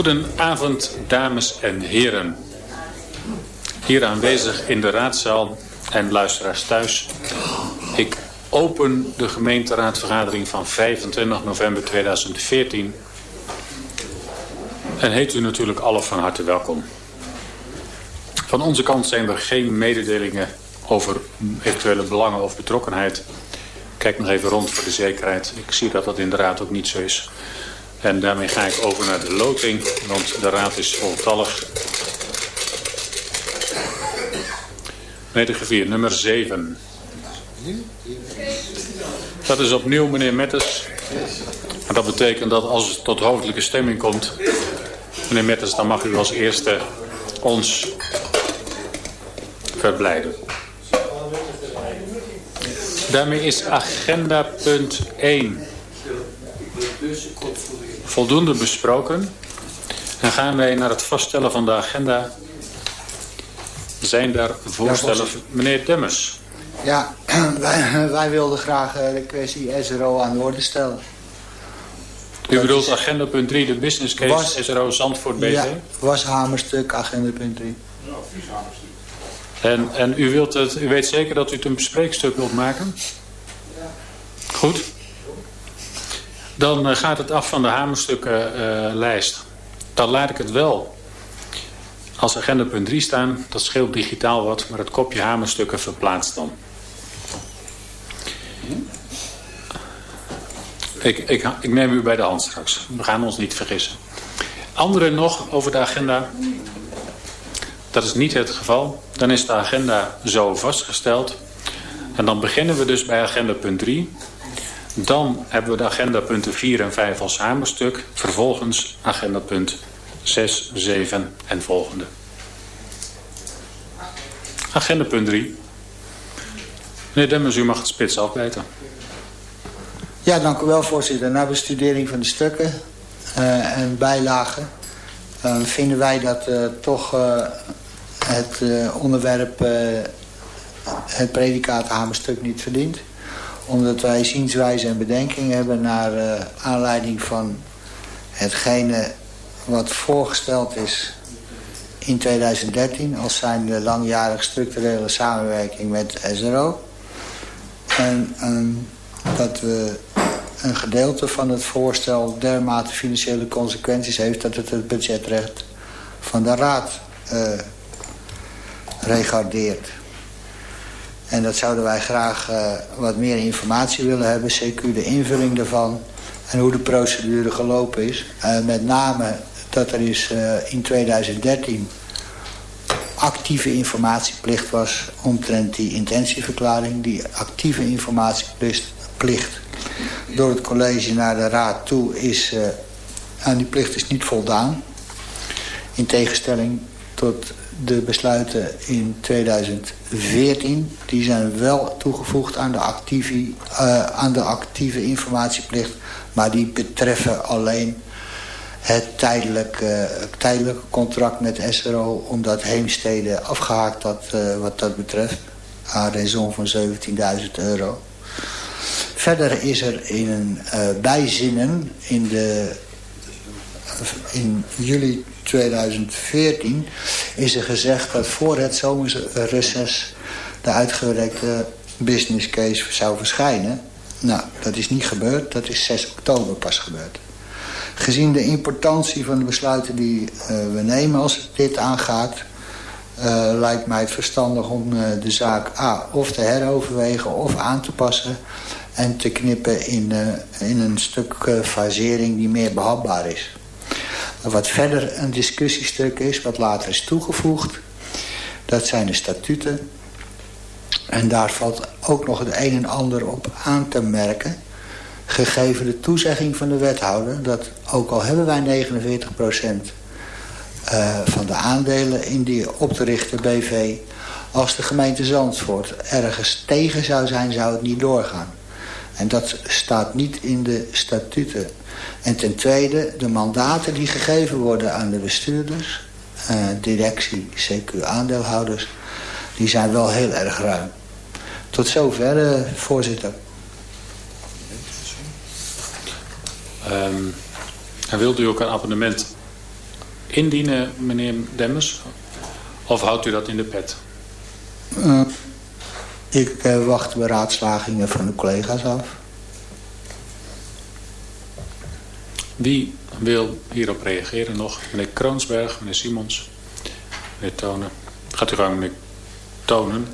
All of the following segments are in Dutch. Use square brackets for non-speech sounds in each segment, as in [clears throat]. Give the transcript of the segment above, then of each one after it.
Goedenavond, dames en heren. Hier aanwezig in de raadzaal en luisteraars thuis. Ik open de gemeenteraadvergadering van 25 november 2014. En heet u natuurlijk alle van harte welkom. Van onze kant zijn er geen mededelingen over eventuele belangen of betrokkenheid. Kijk nog even rond voor de zekerheid. Ik zie dat dat in de raad ook niet zo is. En daarmee ga ik over naar de loting, want de raad is voltallig. Medegevier nummer 7. Dat is opnieuw meneer Metters. En dat betekent dat als het tot hoofdelijke stemming komt... meneer Metters, dan mag u als eerste ons verblijden. Daarmee is agenda punt 1 voldoende besproken. En gaan wij naar het vaststellen van de agenda. Zijn daar voorstellen? Meneer Demmers. Ja, [clears throat] wij, [clears throat] wij wilden graag eh, de kwestie SRO aan de orde stellen. U bedoelt agenda punt 3, de business case was, SRO Zandvoort BV? Ja, was hamerstuk, agenda punt 3. Ja, hamerstuk. En, en u, wilt het, u weet zeker dat u het een bespreekstuk wilt maken? Ja. Goed. Dan eh, gaat het af van de hamerstukkenlijst. Dan laat ik het wel als agenda punt 3 staan. Dat scheelt digitaal wat, maar het kopje hamerstukken verplaatst dan. Ik, ik, ik neem u bij de hand straks. We gaan ons niet vergissen. Anderen nog over de agenda? Dat is niet het geval. Dan is de agenda zo vastgesteld. En dan beginnen we dus bij agenda punt 3. Dan hebben we de agenda punten 4 en 5 als hamerstuk. Vervolgens agenda punt 6, 7 en volgende. Agenda punt 3. Meneer Demmers, u mag het spits afbijten. Ja, dank u wel voorzitter. Na bestudering van de stukken uh, en bijlagen... Uh, vinden wij dat uh, toch het onderwerp... het predicaat hamerstuk niet verdient omdat wij zienswijze en bedenking hebben naar uh, aanleiding van hetgene wat voorgesteld is in 2013 als zijn de langjarige structurele samenwerking met SRO. En um, dat we een gedeelte van het voorstel dermate financiële consequenties heeft dat het het budgetrecht van de Raad uh, regardeert. En dat zouden wij graag uh, wat meer informatie willen hebben. CQ de invulling daarvan. En hoe de procedure gelopen is. Uh, met name dat er is uh, in 2013 actieve informatieplicht was omtrent die intentieverklaring. Die actieve informatieplicht door het college naar de raad toe is aan die plicht is niet voldaan. In tegenstelling tot de besluiten in 2014... die zijn wel toegevoegd aan de actieve, uh, aan de actieve informatieplicht... maar die betreffen alleen het tijdelijke, tijdelijke contract met SRO... omdat Heemstede afgehaakt had uh, wat dat betreft. Aan raison van 17.000 euro. Verder is er in een uh, bijzinnen in, de, in juli 2014 is er gezegd dat voor het zomerreces de uitgewerkte business case zou verschijnen. Nou, dat is niet gebeurd. Dat is 6 oktober pas gebeurd. Gezien de importantie van de besluiten die uh, we nemen als het dit aangaat... Uh, lijkt mij het verstandig om uh, de zaak A of te heroverwegen of aan te passen... en te knippen in, in een stuk fasering die meer behapbaar is. Wat verder een discussiestuk is, wat later is toegevoegd... dat zijn de statuten. En daar valt ook nog het een en ander op aan te merken... gegeven de toezegging van de wethouder... dat ook al hebben wij 49 procent... Uh, van de aandelen in die op BV... als de gemeente Zandvoort ergens tegen zou zijn, zou het niet doorgaan. En dat staat niet in de statuten. En ten tweede de mandaten die gegeven worden aan de bestuurders, uh, directie, CQ, aandeelhouders, die zijn wel heel erg ruim. Tot zover, voorzitter. Um, en wilt u ook een abonnement indienen, meneer Demmers? Of houdt u dat in de pet? Uh, ik wacht beraadslagingen van de collega's af. Wie wil hierop reageren nog? Meneer Kroonsberg, meneer Simons, meneer Tonen. Gaat u gang, meneer Tonen.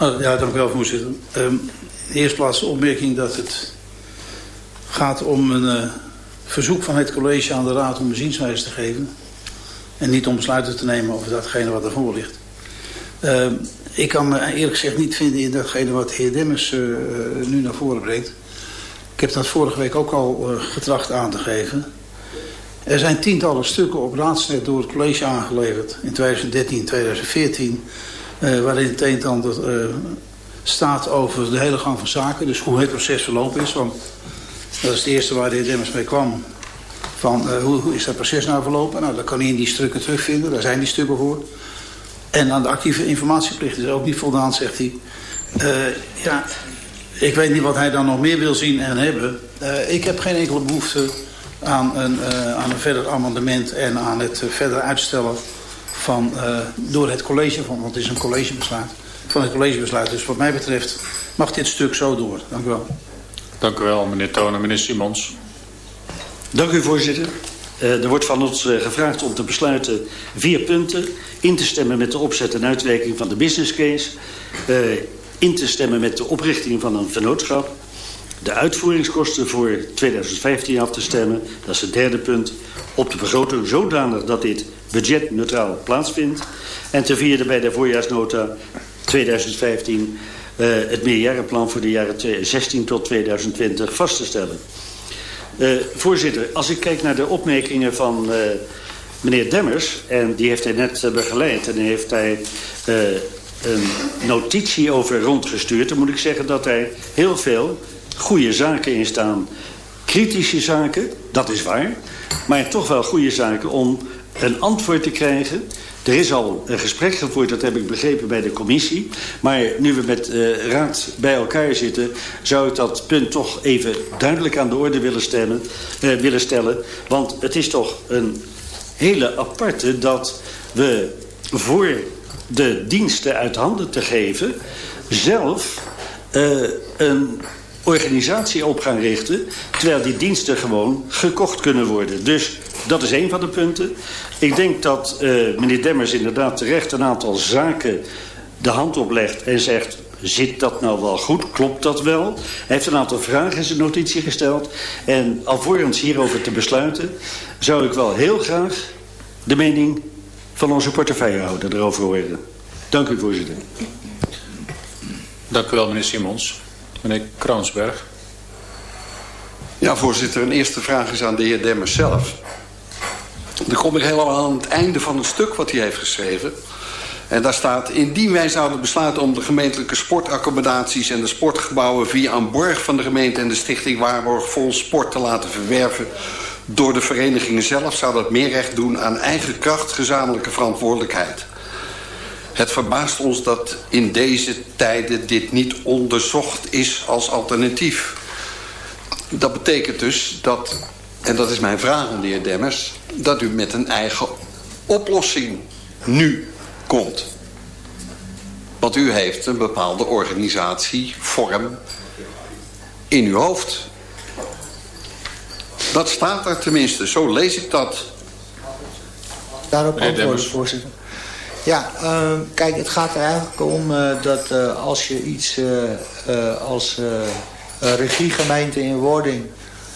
Oh, ja, dank u wel, voorzitter. Um, in de eerste plaats de opmerking dat het gaat om een uh, verzoek van het college aan de raad om een zienswijze te geven. En niet om besluiten te nemen over datgene wat ervoor ligt. Uh, ik kan me eerlijk gezegd niet vinden in datgene wat de heer Demmers uh, nu naar voren brengt. Heb dat vorige week ook al uh, getracht aan te geven. Er zijn tientallen stukken op raadsnet door het college aangeleverd in 2013 2014... waarin het een en ander staat over de hele gang van zaken. Dus hoe het proces verlopen is. Want dat is het eerste waar de heer Demmers mee kwam. Van hoe, hoe, is dat proces nou verlopen? Nou, dat kan hij in die stukken terugvinden. Daar zijn die stukken voor. En aan de actieve informatieplicht is ook niet voldaan, zegt hij. Ja, ik weet niet wat hij dan nog meer wil zien en hebben. Uh, ik heb geen enkele behoefte aan een, aan een verder amendement... en aan het verder uitstellen van, door het college... Van, want het is een collegebesluit, van het collegebesluit. Dus wat mij betreft mag dit stuk zo door. Dank u wel. Dank u wel, meneer Tonen. Meneer Simons. Dank u, voorzitter. Uh, er wordt van ons uh, gevraagd om te besluiten vier punten. In te stemmen met de opzet en uitwerking van de business case. In te stemmen met de oprichting van een vennootschap. De uitvoeringskosten voor 2015 af te stemmen. Dat is het derde punt. Op de begroting zodanig dat dit budgetneutraal plaatsvindt. En ten vierde bij de voorjaarsnota 2015 uh, het meerjarenplan voor de jaren 2016 tot 2020 vast te stellen. Uh, voorzitter, als ik kijk naar de opmerkingen van uh, meneer Demmers... en die heeft hij net begeleid en heeft hij een notitie over rondgestuurd... dan moet ik zeggen dat er heel veel goede zaken in staan. Kritische zaken, dat is waar. Maar toch wel goede zaken om een antwoord te krijgen er is al een gesprek gevoerd, dat heb ik begrepen bij de commissie. Maar nu we met uh, raad bij elkaar zitten... zou ik dat punt toch even duidelijk aan de orde willen, stemmen, uh, willen stellen. Want het is toch een hele aparte dat we voor de diensten uit handen te geven... zelf uh, een organisatie op gaan richten... terwijl die diensten gewoon gekocht kunnen worden. Dus dat is een van de punten. Ik denk dat uh, meneer Demmers inderdaad terecht een aantal zaken de hand oplegt en zegt... Zit dat nou wel goed? Klopt dat wel? Hij heeft een aantal vragen in zijn notitie gesteld. En alvorens hierover te besluiten... zou ik wel heel graag de mening van onze portefeuillehouder erover horen. Dank u, voorzitter. Dank u wel, meneer Simons. Meneer Kroonsberg. Ja, voorzitter. Een eerste vraag is aan de heer Demmers zelf. Dan kom ik helemaal aan het einde van het stuk wat hij heeft geschreven. En daar staat, indien wij zouden besluiten om de gemeentelijke sportaccommodaties en de sportgebouwen via een borg van de gemeente en de stichting Waarborg Vol Sport te laten verwerven door de verenigingen zelf, zou dat meer recht doen aan eigen kracht, gezamenlijke verantwoordelijkheid. Het verbaast ons dat in deze tijden dit niet onderzocht is als alternatief. Dat betekent dus dat, en dat is mijn vraag aan de heer Demmers... dat u met een eigen oplossing nu komt. Want u heeft een bepaalde organisatievorm in uw hoofd. Dat staat er tenminste, zo lees ik dat. Daarop antwoorden, voorzitter. Ja, uh, kijk, het gaat er eigenlijk om uh, dat uh, als je iets als regiegemeente in wording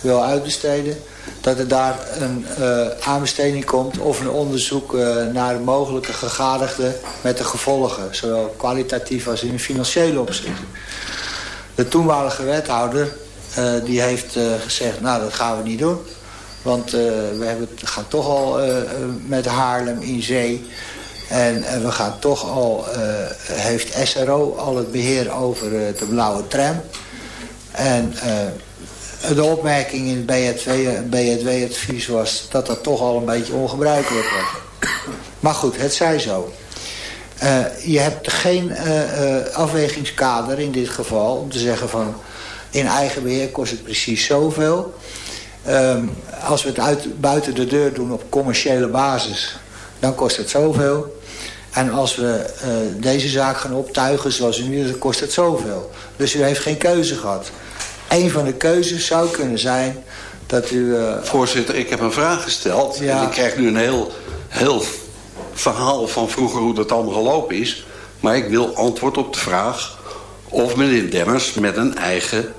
wil uitbesteden... dat er daar een aanbesteding komt of een onderzoek naar mogelijke gegadigden met de gevolgen. Zowel kwalitatief als in financiële opzicht. De toenmalige wethouder die heeft gezegd, nou dat gaan we niet doen. Want we hebben, gaan toch al met Haarlem in zee... En, we gaan toch al, heeft SRO al het beheer over de blauwe tram. En de opmerking in het BHW-advies was dat dat toch al een beetje ongebruikelijk was. Maar goed, het zij zo. Je hebt geen afwegingskader in dit geval om te zeggen van in eigen beheer kost het precies zoveel. Um, als we het uit, buiten de deur doen op commerciële basis, dan kost het zoveel. En als we deze zaak gaan optuigen zoals nu, dan kost het zoveel. Dus u heeft geen keuze gehad. Een van de keuzes zou kunnen zijn dat u... Voorzitter, ik heb een vraag gesteld. Ja. En ik krijg nu een heel, heel verhaal van vroeger hoe dat allemaal gelopen is. Maar ik wil antwoord op de vraag of meneer Demmers met een eigen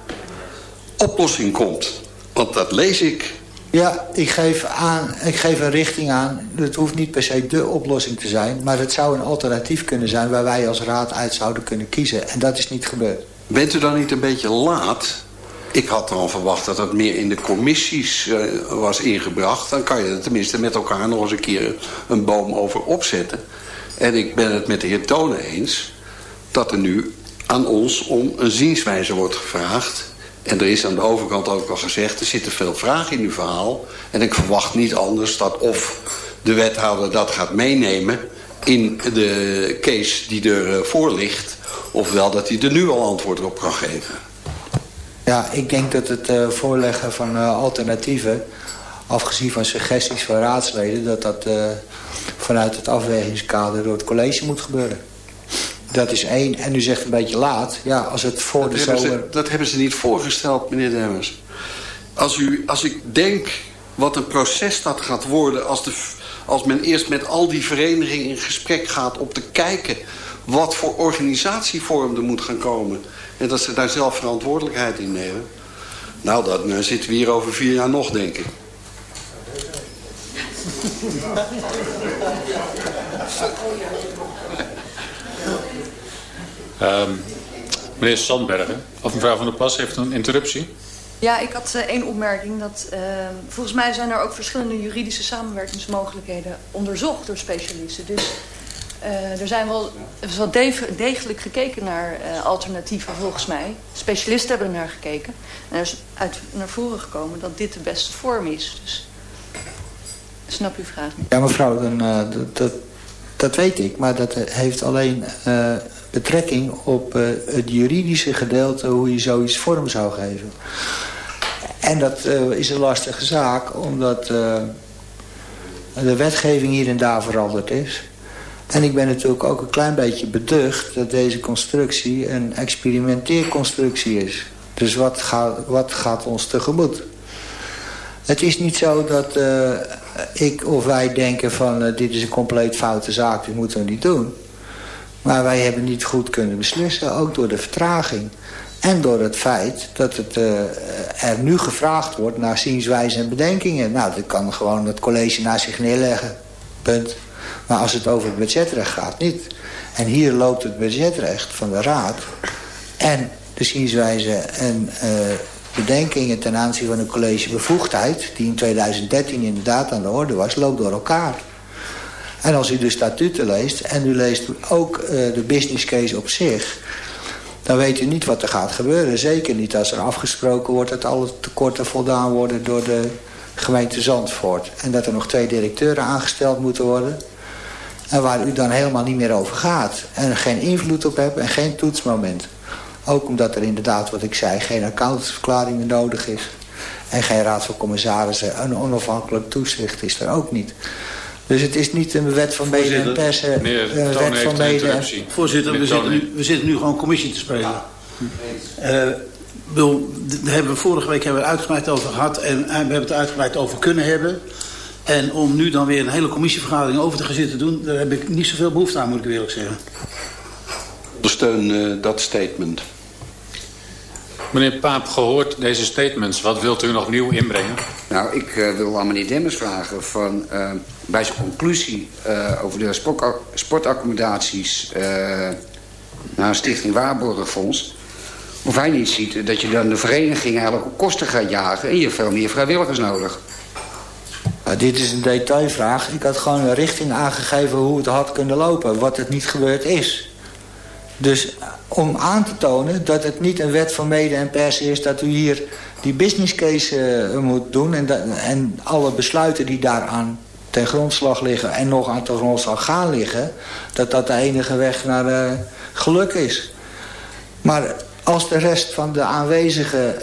oplossing komt. Want dat lees ik. Ja, ik geef, aan, ik geef een richting aan. Het hoeft niet per se de oplossing te zijn. Maar het zou een alternatief kunnen zijn waar wij als raad uit zouden kunnen kiezen. En dat is niet gebeurd. Bent u dan niet een beetje laat ik had al verwacht dat dat meer in de commissies uh, was ingebracht. Dan kan je er tenminste met elkaar nog eens een keer een boom over opzetten. En ik ben het met de heer Tonen eens dat er nu aan ons om een zienswijze wordt gevraagd. En er is aan de overkant ook al gezegd, er zitten veel vragen in uw verhaal. En ik verwacht niet anders dat of de wethouder dat gaat meenemen in de case die ervoor ligt... ofwel dat hij er nu al antwoord op kan geven. Ja, ik denk dat het uh, voorleggen van uh, alternatieven... afgezien van suggesties van raadsleden... dat dat uh, vanuit het afwegingskader door het college moet gebeuren. Dat is één. En u zegt een beetje laat. Ja, als het voor dat de zomer... Ze, dat hebben ze niet voorgesteld, meneer Demmers. Als, u, als ik denk wat een proces dat gaat worden... Als, de, als men eerst met al die verenigingen in gesprek gaat... om te kijken wat voor organisatievorm er moet gaan komen... En dat ze daar zelf verantwoordelijkheid in nemen. Nou, dan zitten we hier over vier jaar nog, denk ik. Um, meneer Sandbergen, of mevrouw Van der Plas heeft een interruptie. Ja, ik had uh, één opmerking. Dat, uh, volgens mij zijn er ook verschillende juridische samenwerkingsmogelijkheden onderzocht door specialisten. Dus uh, er zijn wel, er is wel degelijk gekeken naar uh, alternatieven volgens mij. Specialisten hebben er naar gekeken. En er is uit naar voren gekomen dat dit de beste vorm is. Dus snap uw vraag niet. Ja mevrouw, dan, uh, dat, dat, dat, weet ik. Maar dat heeft alleen betrekking op het juridische gedeelte... hoe je zoiets vorm zou geven. En dat is een lastige zaak, omdat de wetgeving hier en daar veranderd is... En ik ben natuurlijk ook een klein beetje beducht dat deze constructie een experimenteerconstructie is. Dus wat gaat, wat gaat ons tegemoet? Het is niet zo dat ik of wij denken van dit is een compleet foute zaak, dit moeten we niet doen. Maar wij hebben niet goed kunnen beslissen, ook door de vertraging. En door het feit dat het, uh, er nu gevraagd wordt naar zienswijze en bedenkingen. Nou, dat kan gewoon het college naar zich neerleggen. Punt. Maar als het over het budgetrecht gaat, niet. En hier loopt het budgetrecht van de Raad... en de zienswijze en uh, bedenkingen ten aanzien van de collegebevoegdheid... die in 2013 inderdaad aan de orde was, loopt door elkaar. En als u de statuten leest en u leest ook uh, de business case op zich... dan weet u niet wat er gaat gebeuren. Zeker niet als er afgesproken wordt dat alle tekorten voldaan worden... door de gemeente Zandvoort. En dat er nog twee directeuren aangesteld moeten worden... En waar u dan helemaal niet meer over gaat. En geen invloed op hebt en geen toetsmoment. Ook omdat er inderdaad, wat ik zei, geen accountantsverklaring meer nodig is. En geen raad van commissarissen. Een onafhankelijk toezicht is er ook niet. Dus het is niet een wet van mede en persen. Een wet van mede en... Voorzitter, we zitten, nu, we zitten nu gewoon commissie te spelen. Uh, daar hebben we vorige week hebben we uitgebreid over gehad. En we hebben het uitgebreid over kunnen hebben. En om nu dan weer een hele commissievergadering over te gaan zitten doen... daar heb ik niet zoveel behoefte aan, moet ik eerlijk zeggen. Ondersteun uh, dat statement. Meneer Paap, gehoord deze statements, wat wilt u nog nieuw inbrengen? Nou, ik uh, wil aan meneer Demmers vragen van, uh, bij zijn conclusie uh, over de sportaccommodaties naar Stichting Waarborgenfonds. Of hij niet ziet dat je dan de vereniging eigenlijk op kosten gaat jagen en je hebt veel meer vrijwilligers nodig. Nou, dit is een detailvraag. Ik had gewoon een richting aangegeven hoe het had kunnen lopen. Wat het niet gebeurd is. Dus om aan te tonen dat het niet een wet van mede en pers is... dat u hier die business case uh, moet doen... En, en alle besluiten die daaraan ten grondslag liggen en nog aan ten grondslag gaan liggen, dat dat de enige weg naar uh, geluk is. Maar als de rest van de aanwezige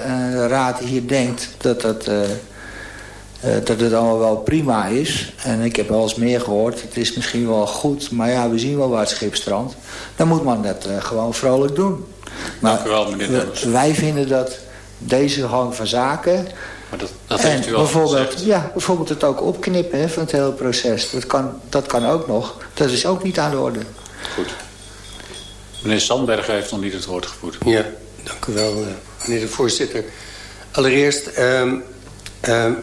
raad hier denkt dat, dat, dat het allemaal wel prima is... en ik heb wel eens meer gehoord, het is misschien wel goed... maar ja, we zien wel waar het schip strandt... dan moet man dat gewoon vrolijk doen. Maar Dank u wel, meneer Wij vinden dat deze gang van zaken... Maar dat, dat heeft u al bijvoorbeeld, gezegd. Ja, bijvoorbeeld het ook opknippen hè, van het hele proces. Dat kan, dat kan ook nog. Dat is ook niet aan de orde. Goed. Meneer Sandberg heeft nog niet het woord gevoerd. Ja, dank u wel, meneer de voorzitter. Allereerst, um, um,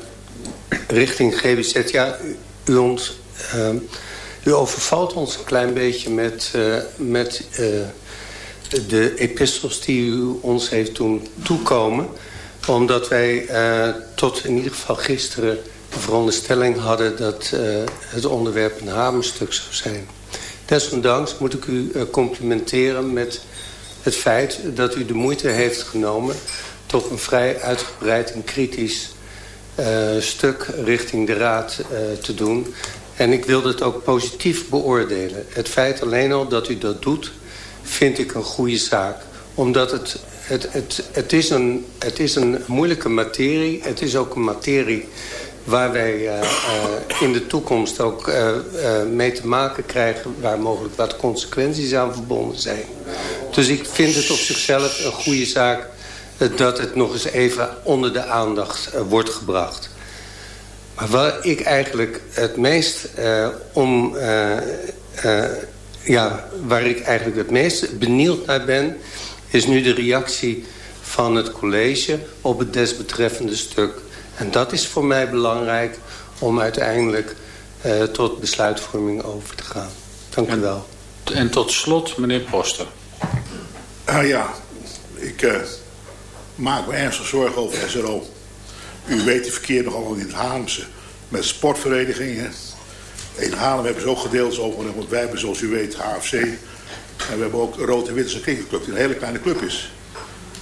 richting GBZ, ja, u, ons, um, u overvalt ons een klein beetje met, uh, met uh, de epistels die u ons heeft doen toekomen. Omdat wij uh, tot in ieder geval gisteren de veronderstelling hadden dat het onderwerp een hamerstuk zou zijn. Desondanks moet ik u complimenteren met het feit dat u de moeite heeft genomen... tot een vrij uitgebreid en kritisch stuk richting de Raad uh, te doen. En ik wil het ook positief beoordelen. Het feit alleen al dat u dat doet, vind ik een goede zaak. Omdat het, het, het, het, is, een, het is een moeilijke materie. Het is ook een materie waar wij uh, in de toekomst ook mee te maken krijgen... waar mogelijk wat consequenties aan verbonden zijn. Dus ik vind het op zichzelf een goede zaak... dat het nog eens even onder de aandacht wordt gebracht. Maar waar ik eigenlijk het meest om... ja, waar ik eigenlijk het meest benieuwd naar ben... is nu de reactie van het college op het desbetreffende stuk... En dat is voor mij belangrijk om uiteindelijk uh, tot besluitvorming over te gaan. Dank en, u wel. En tot slot, meneer Poster. Ah ja, ik uh, maak me ernstig zorgen over SRO. U weet die verkeer nogal in het Haarlemse met sportverenigingen. In Haarlem hebben ze ook gedeeld over, want wij hebben zoals u weet HFC. En we hebben ook Rood en Witte Cricketclub, die een hele kleine club is.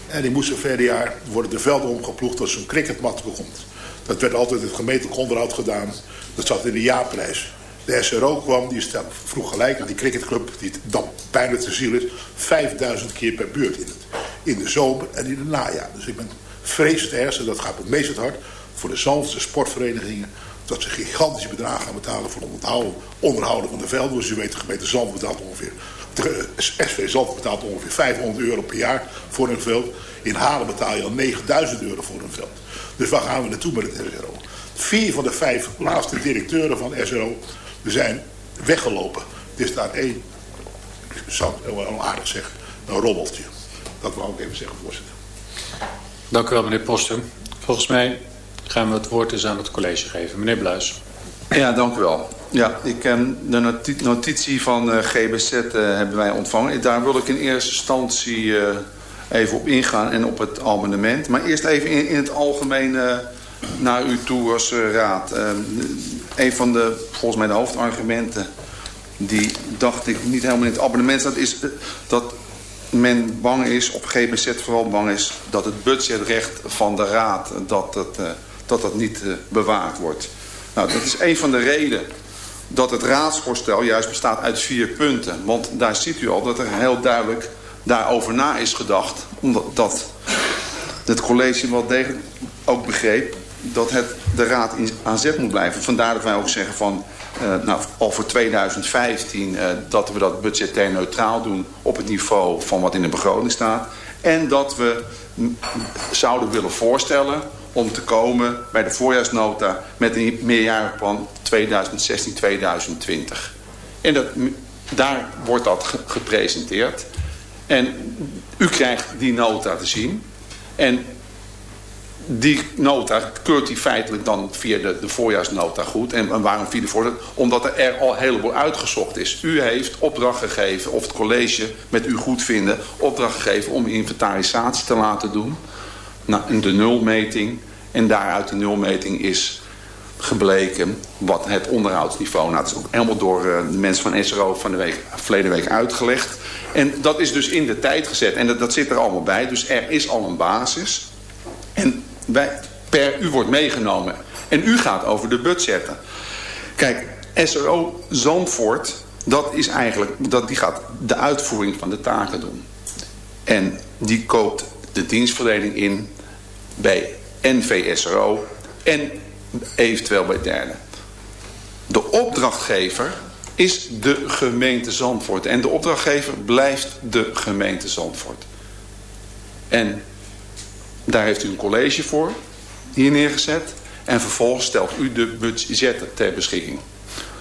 En die moesten verder jaar worden de velden omgeploegd als zo'n cricketmat komt. Dat werd altijd het gemeentelijk onderhoud gedaan. Dat zat in de jaarprijs. De SRO kwam, die vroeg gelijk aan die cricketclub, die dan bijna te ziel is, 5000 keer per beurt in, het, in de zomer en in het najaar. Dus ik ben vreselijk ernstig, dat gaat het meest het hart, voor de Zalmse sportverenigingen, dat ze gigantische bedragen gaan betalen voor het onderhouden van de velden. Dus u weet, de gemeente betaalt ongeveer, de SV Zalm betaalt ongeveer 500 euro per jaar voor een veld. In Halen betaal je al 9000 euro voor een veld. Dus waar gaan we naartoe met het SRO? Vier van de vijf laatste directeuren van SRO zijn weggelopen. Er is daar één, ik zou het wel aardig zeggen, een robbeltje. Dat wou ik even zeggen, voorzitter. Dank u wel, meneer Poster. Volgens mij gaan we het woord eens aan het college geven. Meneer Bluis. Ja, dank u wel. Ja, ik, de notitie van uh, GBZ uh, hebben wij ontvangen. Daar wil ik in eerste instantie uh, even op ingaan en op het amendement. Maar eerst even in, in het algemeen uh, naar u toe als uh, raad. Uh, een van de, volgens mij de hoofdargumenten... die dacht ik niet helemaal in het abonnement staat... is dat men bang is, op GBZ vooral bang is... dat het budgetrecht van de raad dat dat, dat, dat niet bewaard wordt. Nou, dat is een van de redenen dat het raadsvoorstel juist bestaat uit vier punten. Want daar ziet u al dat er heel duidelijk daarover na is gedacht. Omdat dat het college wel degelijk ook begreep dat het de raad in, aan zet moet blijven. Vandaar dat wij ook zeggen van, uh, nou, al voor 2015 uh, dat we dat budgetair neutraal doen op het niveau van wat in de begroting staat. En dat we zouden willen voorstellen om te komen bij de voorjaarsnota met een meerjarenplan 2016-2020. En dat, daar wordt dat gepresenteerd. En u krijgt die nota te zien. En die nota keurt u feitelijk dan via de, de voorjaarsnota goed. En, waarom via de voorjaarsnota? Omdat er, al een heleboel uitgezocht is. U heeft opdracht gegeven, of het college met u goed vinden... opdracht gegeven om inventarisatie te laten doen. Nou, de nulmeting. En daaruit de nulmeting is gebleken wat het onderhoudsniveau... Nou, dat is ook helemaal door uh, de mensen van SRO van de week, verleden week uitgelegd. En dat is dus in de tijd gezet. En dat, dat zit er allemaal bij. Dus er is al een basis. En wij, per u wordt meegenomen. En u gaat over de budgetten. Kijk, SRO Zandvoort, dat is eigenlijk, dat, die gaat de uitvoering van de taken doen. En die koopt de dienstverlening in bij NVSRO en eventueel bij derden. De opdrachtgever is de gemeente Zandvoort. En de opdrachtgever blijft de gemeente Zandvoort. En daar heeft u een college voor, hier neergezet. En vervolgens stelt u de budgetten ter beschikking.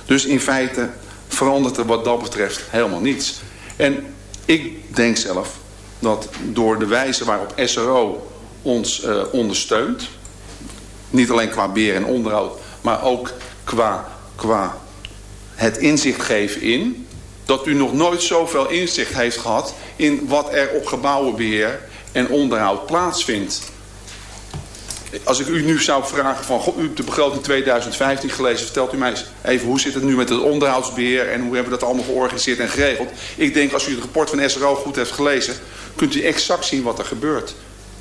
Dus in feite verandert er wat dat betreft helemaal niets. En ik denk zelf dat door de wijze waarop SRO ons uh, ondersteunt... niet alleen qua beheer en onderhoud, maar ook qua, qua het inzicht geven in... dat u nog nooit zoveel inzicht heeft gehad in wat er op gebouwenbeheer en onderhoud plaatsvindt. Als ik u nu zou vragen van, u hebt de begroting 2015 gelezen, vertelt u mij even hoe zit het nu met het onderhoudsbeheer en hoe hebben we dat allemaal georganiseerd en geregeld. Ik denk als u het rapport van SRO goed heeft gelezen, kunt u exact zien wat er gebeurt.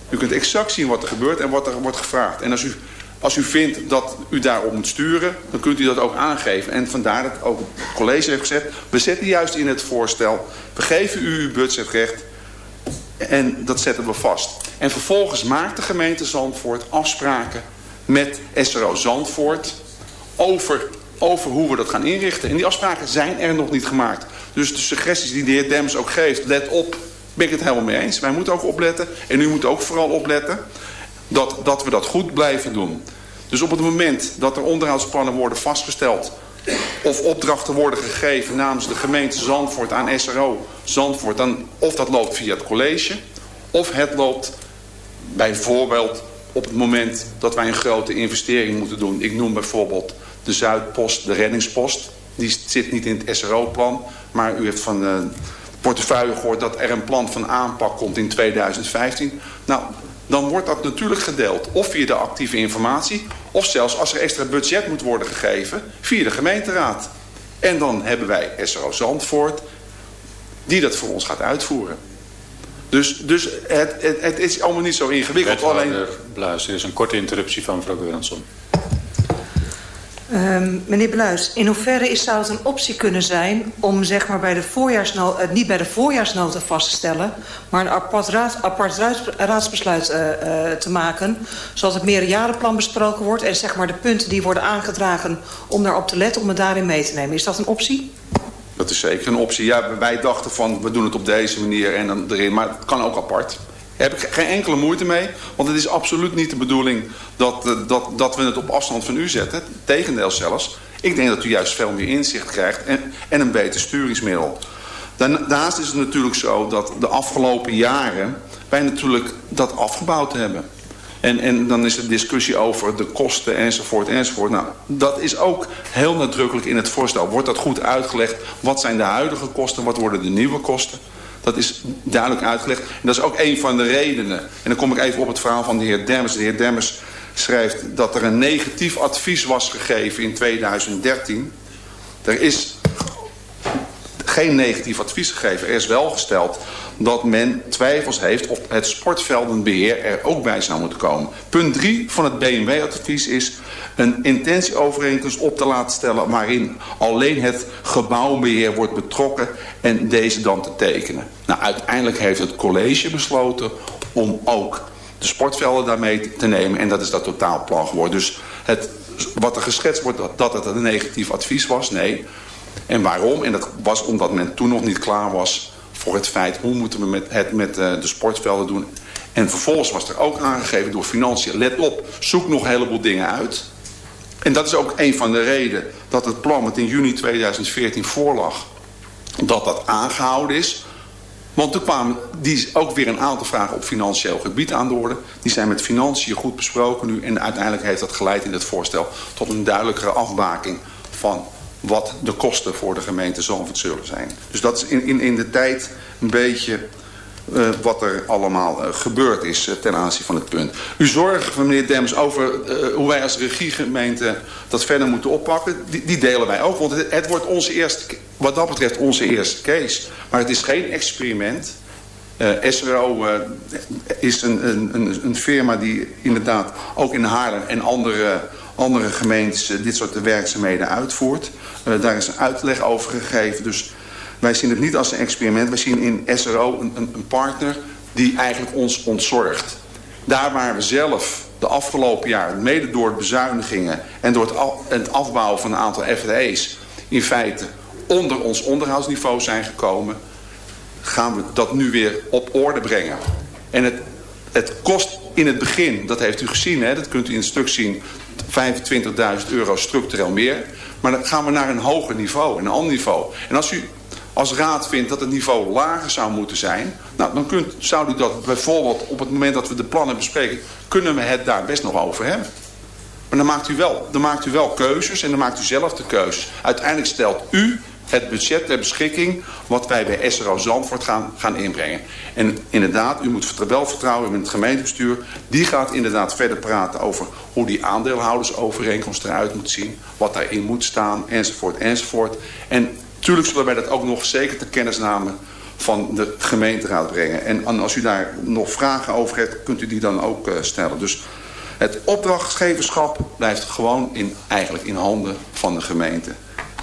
U kunt exact zien wat er gebeurt en wat er wordt gevraagd. En als u, als u vindt dat u daarop moet sturen, dan kunt u dat ook aangeven. En vandaar dat ook het college heeft gezegd, we zetten juist in het voorstel, we geven u uw budgetrecht en dat zetten we vast. En vervolgens maakt de gemeente Zandvoort afspraken met SRO Zandvoort over, over hoe we dat gaan inrichten. En die afspraken zijn er nog niet gemaakt. Dus de suggesties die de heer Dems ook geeft, let op, ben ik het helemaal mee eens. Wij moeten ook opletten, en u moet ook vooral opletten, dat, dat we dat goed blijven doen. Dus op het moment dat er onderhoudsplannen worden vastgesteld of opdrachten worden gegeven namens de gemeente Zandvoort aan SRO Zandvoort, dan, of dat loopt via het college, of het loopt bijvoorbeeld op het moment dat wij een grote investering moeten doen. Ik noem bijvoorbeeld de Zuidpost, de reddingspost. Die zit niet in het SRO-plan, maar u heeft van de portefeuille gehoord dat er een plan van aanpak komt in 2015. Nou, dan wordt dat natuurlijk gedeeld. Of via de actieve informatie, of zelfs als er extra budget moet worden gegeven, via de gemeenteraad. En dan hebben wij SRO Zandvoort, die dat voor ons gaat uitvoeren. Dus, dus het, het, het is allemaal niet zo ingewikkeld. Alleen... Bluis, er is een korte interruptie van mevrouw Geuransson. Um, meneer Bluis, in hoeverre is, zou het een optie kunnen zijn om zeg maar, bij de voorjaarsnota, uh, niet bij de voorjaarsnota vast te stellen, maar een apart, raad, apart raadsbesluit uh, uh, te maken, zodat het meerjarenplan besproken wordt en zeg maar, de punten die worden aangedragen om daarop te letten, om het daarin mee te nemen. Is dat een optie? Dat is zeker een optie. Ja, wij dachten van we doen het op deze manier en dan erin, maar het kan ook apart. Daar heb ik geen enkele moeite mee. Want het is absoluut niet de bedoeling dat, eh, dat, dat we het op afstand van u zetten. Tegendeel zelfs. Ik denk dat u juist veel meer inzicht krijgt en, en een beter sturingsmiddel. Daarnaast is het natuurlijk zo dat de afgelopen jaren wij natuurlijk dat afgebouwd hebben. En, en dan is er discussie over de kosten enzovoort enzovoort. Nou, dat is ook heel nadrukkelijk in het voorstel. Wordt dat goed uitgelegd? Wat zijn de huidige kosten? Wat worden de nieuwe kosten? Dat is duidelijk uitgelegd. En dat is ook een van de redenen. En dan kom ik even op het verhaal van de heer Demmers. De heer Demmers schrijft dat er een negatief advies was gegeven in 2013. Er is geen negatief advies gegeven. Er is wel gesteld dat men twijfels heeft of het sportveldenbeheer er ook bij zou moeten komen. Punt 3 van het BMW-advies is een intentieovereenkomst op te laten stellen waarin alleen het gebouwbeheer wordt betrokken en deze dan te tekenen. Nou, uiteindelijk heeft het college besloten om ook de sportvelden daarmee te nemen en dat is dat totaalplan geworden. Dus het, wat er geschetst wordt dat het een negatief advies was, nee. En waarom? En dat was omdat men toen nog niet klaar was voor het feit hoe moeten we met het met uh, de sportvelden doen. En vervolgens was er ook aangegeven door financiën, let op, zoek nog een heleboel dingen uit. En dat is ook een van de redenen dat het plan wat in juni 2014 voorlag, dat dat aangehouden is. Want toen kwamen die ook weer een aantal vragen op financieel gebied aan de orde. Die zijn met financiën goed besproken nu. En uiteindelijk heeft dat geleid in het voorstel tot een duidelijkere afbaking van wat de kosten voor de gemeente Zandvoort zullen zijn. Dus dat is in, in, in de tijd een beetje uh, wat er allemaal uh, gebeurd is uh, ten aanzien van het punt. U zorgt van meneer Dems over hoe wij als regiegemeente dat verder moeten oppakken. Die, die delen wij ook, want het, het, wordt onze eerste, wat dat betreft onze eerste case. Maar het is geen experiment. SRO is een, een, een, een, firma die inderdaad ook in Haarlem en andere andere gemeentes dit soort werkzaamheden uitvoert. Daar is een uitleg over gegeven. Dus wij zien het niet als een experiment. Wij zien in SRO een, een, partner die eigenlijk ons ontzorgt. Daar waar we zelf de afgelopen jaren, mede door bezuinigingen... en door het, afbouwen van een aantal FTE's... in feite onder ons onderhoudsniveau zijn gekomen... gaan we dat nu weer op orde brengen. En het, het kost in het begin, dat heeft u gezien, hè, dat kunt u in het stuk zien... 25.000 euro structureel meer. Maar dan gaan we naar een hoger niveau, een ander niveau. En als u als raad vindt dat het niveau lager zou moeten zijn... Nou, dan kunt, zou u dat bijvoorbeeld op het moment dat we de plannen bespreken... kunnen we het daar best nog over hebben. Maar dan maakt u wel, dan maakt u wel keuzes en dan maakt u zelf de keuzes. Uiteindelijk stelt u het budget ter beschikking... wat wij bij SRO Zandvoort gaan, gaan inbrengen. En inderdaad, u moet wel vertrouwen in het gemeentebestuur. Die gaat inderdaad verder praten over hoe die aandeelhoudersovereenkomst eruit moet zien. Wat daarin moet staan, enzovoort, enzovoort. En Tuurlijk zullen wij dat ook nog zeker ter kennisname van de gemeenteraad brengen. En als u daar nog vragen over hebt, kunt u die dan ook uh, stellen. Dus het opdrachtgeverschap blijft gewoon in, eigenlijk in handen van de gemeente.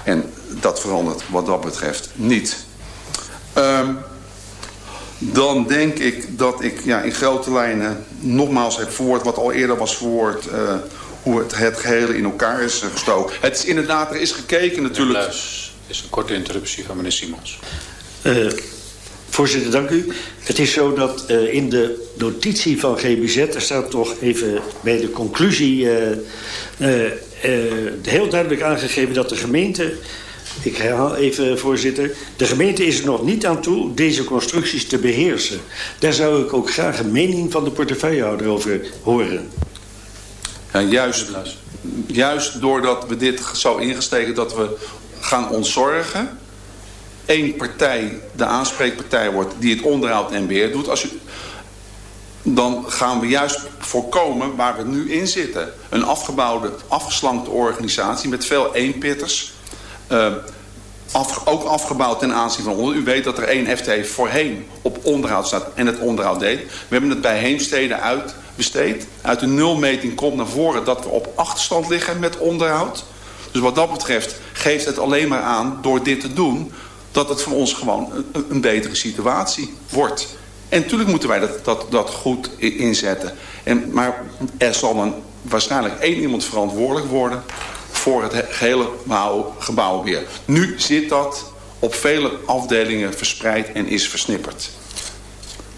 En dat verandert wat dat betreft niet. Um, dan denk ik dat ik ja, in grote lijnen nogmaals heb verwoord wat al eerder was verwoord... Uh, hoe het, het gehele in elkaar is gestoken. Het is inderdaad, er is gekeken natuurlijk is een korte interruptie van meneer Simons. Uh, voorzitter, dank u. Het is zo dat uh, in de notitie van GBZ... er staat toch even bij de conclusie... Uh, heel duidelijk aangegeven dat de gemeente... Ik herhaal even, voorzitter. De gemeente is er nog niet aan toe deze constructies te beheersen. Daar zou ik ook graag een mening van de portefeuillehouder over horen. Ja, juist, juist doordat we dit zo ingesteken dat we gaan ontzorgen. Eén partij de aanspreekpartij wordt die het onderhoud en beheer doet. Als u, dan gaan we juist voorkomen waar we nu in zitten. Een afgebouwde, afgeslankte organisatie met veel eenpitters. Uh, af, ook afgebouwd ten aanzien van onder. U weet dat er één FT voorheen op onderhoud staat en het onderhoud deed. We hebben het bij Heemstede uitbesteed. Uit de nulmeting komt naar voren dat we op achterstand liggen met onderhoud. Dus wat dat betreft geeft het alleen maar aan door dit te doen... dat het voor ons gewoon een, een betere situatie wordt. En natuurlijk moeten wij dat, dat, dat goed inzetten. En, maar er zal dan waarschijnlijk één iemand verantwoordelijk worden... voor het gehele gebouw weer. Nu zit dat op vele afdelingen verspreid en is versnipperd.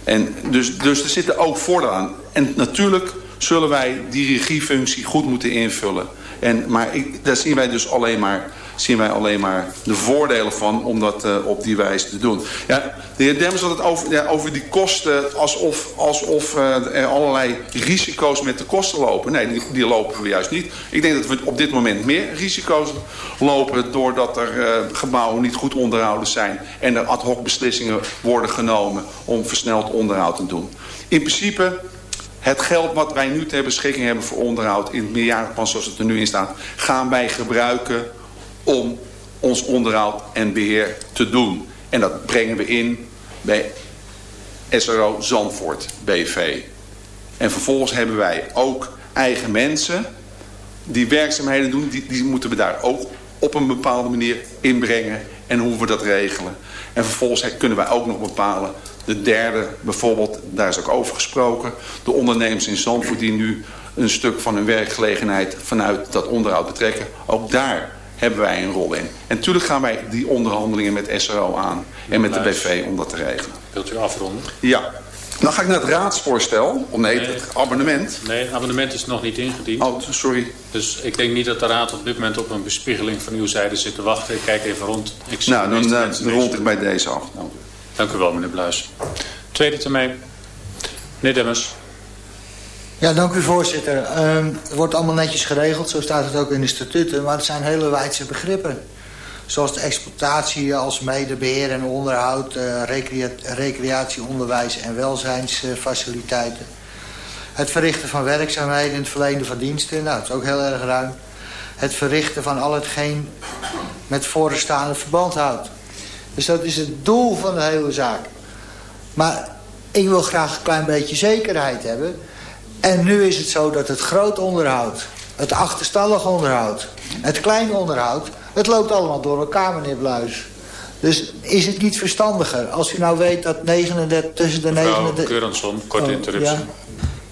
En dus, dus er zitten ook voordelen aan. En natuurlijk zullen wij die regiefunctie goed moeten invullen. En, maar ik, daar zien wij dus alleen maar, zien wij alleen maar de voordelen van om dat uh, op die wijze te doen. Ja, de heer Demmers had het over, ja, over die kosten alsof, alsof uh, er allerlei risico's met de kosten lopen. Nee, die, die, lopen we juist niet. Ik denk dat we op dit moment meer risico's lopen doordat er uh, gebouwen niet goed onderhouden zijn en er ad hoc beslissingen worden genomen om versneld onderhoud te doen. In principe het geld wat wij nu ter beschikking hebben voor onderhoud in het meerjarenplan zoals het er nu in staat, gaan wij gebruiken om ons onderhoud en beheer te doen. En dat brengen we in bij SRO Zandvoort BV. En vervolgens hebben wij ook eigen mensen die werkzaamheden doen. Die, die moeten we daar ook op een bepaalde manier inbrengen en hoe we dat regelen. En vervolgens kunnen wij ook nog bepalen de derde bijvoorbeeld, daar is ook over gesproken. De ondernemers in Zandvoort die nu een stuk van hun werkgelegenheid vanuit dat onderhoud betrekken. Ook daar hebben wij een rol in. En natuurlijk gaan wij die onderhandelingen met SRO aan. En met de BV om dat te regelen. Wilt u afronden? Ja. Dan ga ik naar het raadsvoorstel. Of nee, het abonnement. Nee, het abonnement is nog niet ingediend. Oh, sorry. Dus ik denk niet dat de raad op dit moment op een bespiegeling van uw zijde zit te wachten. Ik kijk even rond. Ik zie nou, dan, dan rond ik bij deze af. Nou. Dank u wel, meneer Bluis. Tweede termijn. Meneer Demmers. Ja, dank u voorzitter. Uh, het wordt allemaal netjes geregeld, zo staat het ook in de statuten. Maar het zijn hele wijdse begrippen. Zoals de exploitatie als medebeheer en onderhoud... Uh, recrea recreatie, onderwijs en welzijnsfaciliteiten. het verrichten van werkzaamheden, het verlenen van diensten. Nou, dat is ook heel erg ruim. Het verrichten van al hetgeen met voorstaande verband houdt. Dus dat is het doel van de hele zaak. Maar ik wil graag een klein beetje zekerheid hebben. En nu is het zo dat het groot onderhoud het achterstallig onderhoud, het klein onderhoud... het loopt allemaal door elkaar, meneer Bluis. Dus is het niet verstandiger als u nou weet dat 39, tussen de 39... Mevrouw Keuransson, korte Oh, interruptie. ja.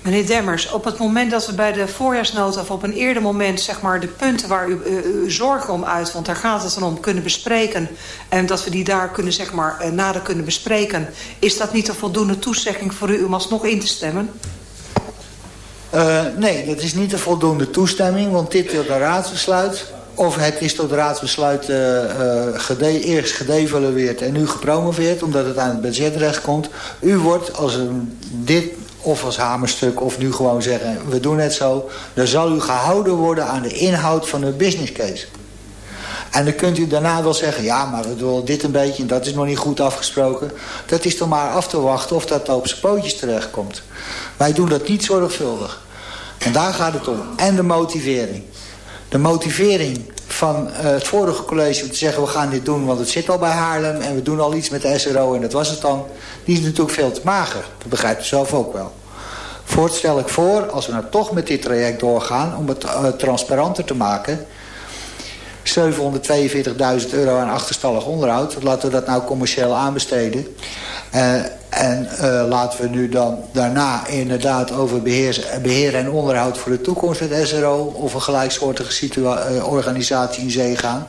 Meneer Demmers, op het moment dat we bij de voorjaarsnota... of op een eerder moment zeg maar, de punten waar u uh, uw zorgen om uit... want daar gaat het dan om, kunnen bespreken... en dat we die daar kunnen, zeg maar, uh, nader kunnen bespreken... is dat niet een voldoende toezegging voor u om alsnog in te stemmen? Uh, nee, dat is niet een voldoende toestemming, want dit wordt een raadsbesluit. Of het is tot raadsbesluit uh, uh, gede eerst gedevalueerd en nu gepromoveerd... omdat het aan het budgetrecht komt. U wordt als een, dit of als hamerstuk of nu gewoon zeggen... we doen het zo, dan zal u gehouden worden aan de inhoud van uw business case. En dan kunt u daarna wel zeggen... ja, maar we doen dit een beetje en dat is nog niet goed afgesproken. Dat is toch maar af te wachten of dat op zijn pootjes terechtkomt. Wij doen dat niet zorgvuldig. En daar gaat het om. En de motivering. De motivering van uh, het vorige college om te zeggen... we gaan dit doen, want het zit al bij Haarlem... en we doen al iets met de SRO en dat was het dan... die is natuurlijk veel te mager. Dat begrijpt u zelf ook wel. Voort stel ik voor, als we nou toch met dit traject doorgaan... om het uh, transparanter te maken... 742.000 euro aan achterstallig onderhoud. Laten we dat nou commerciëel aanbesteden. Uh, en uh, laten we nu dan daarna inderdaad over beheer, en onderhoud voor de toekomst met SRO... of een gelijksoortige uh, organisatie in zee gaan.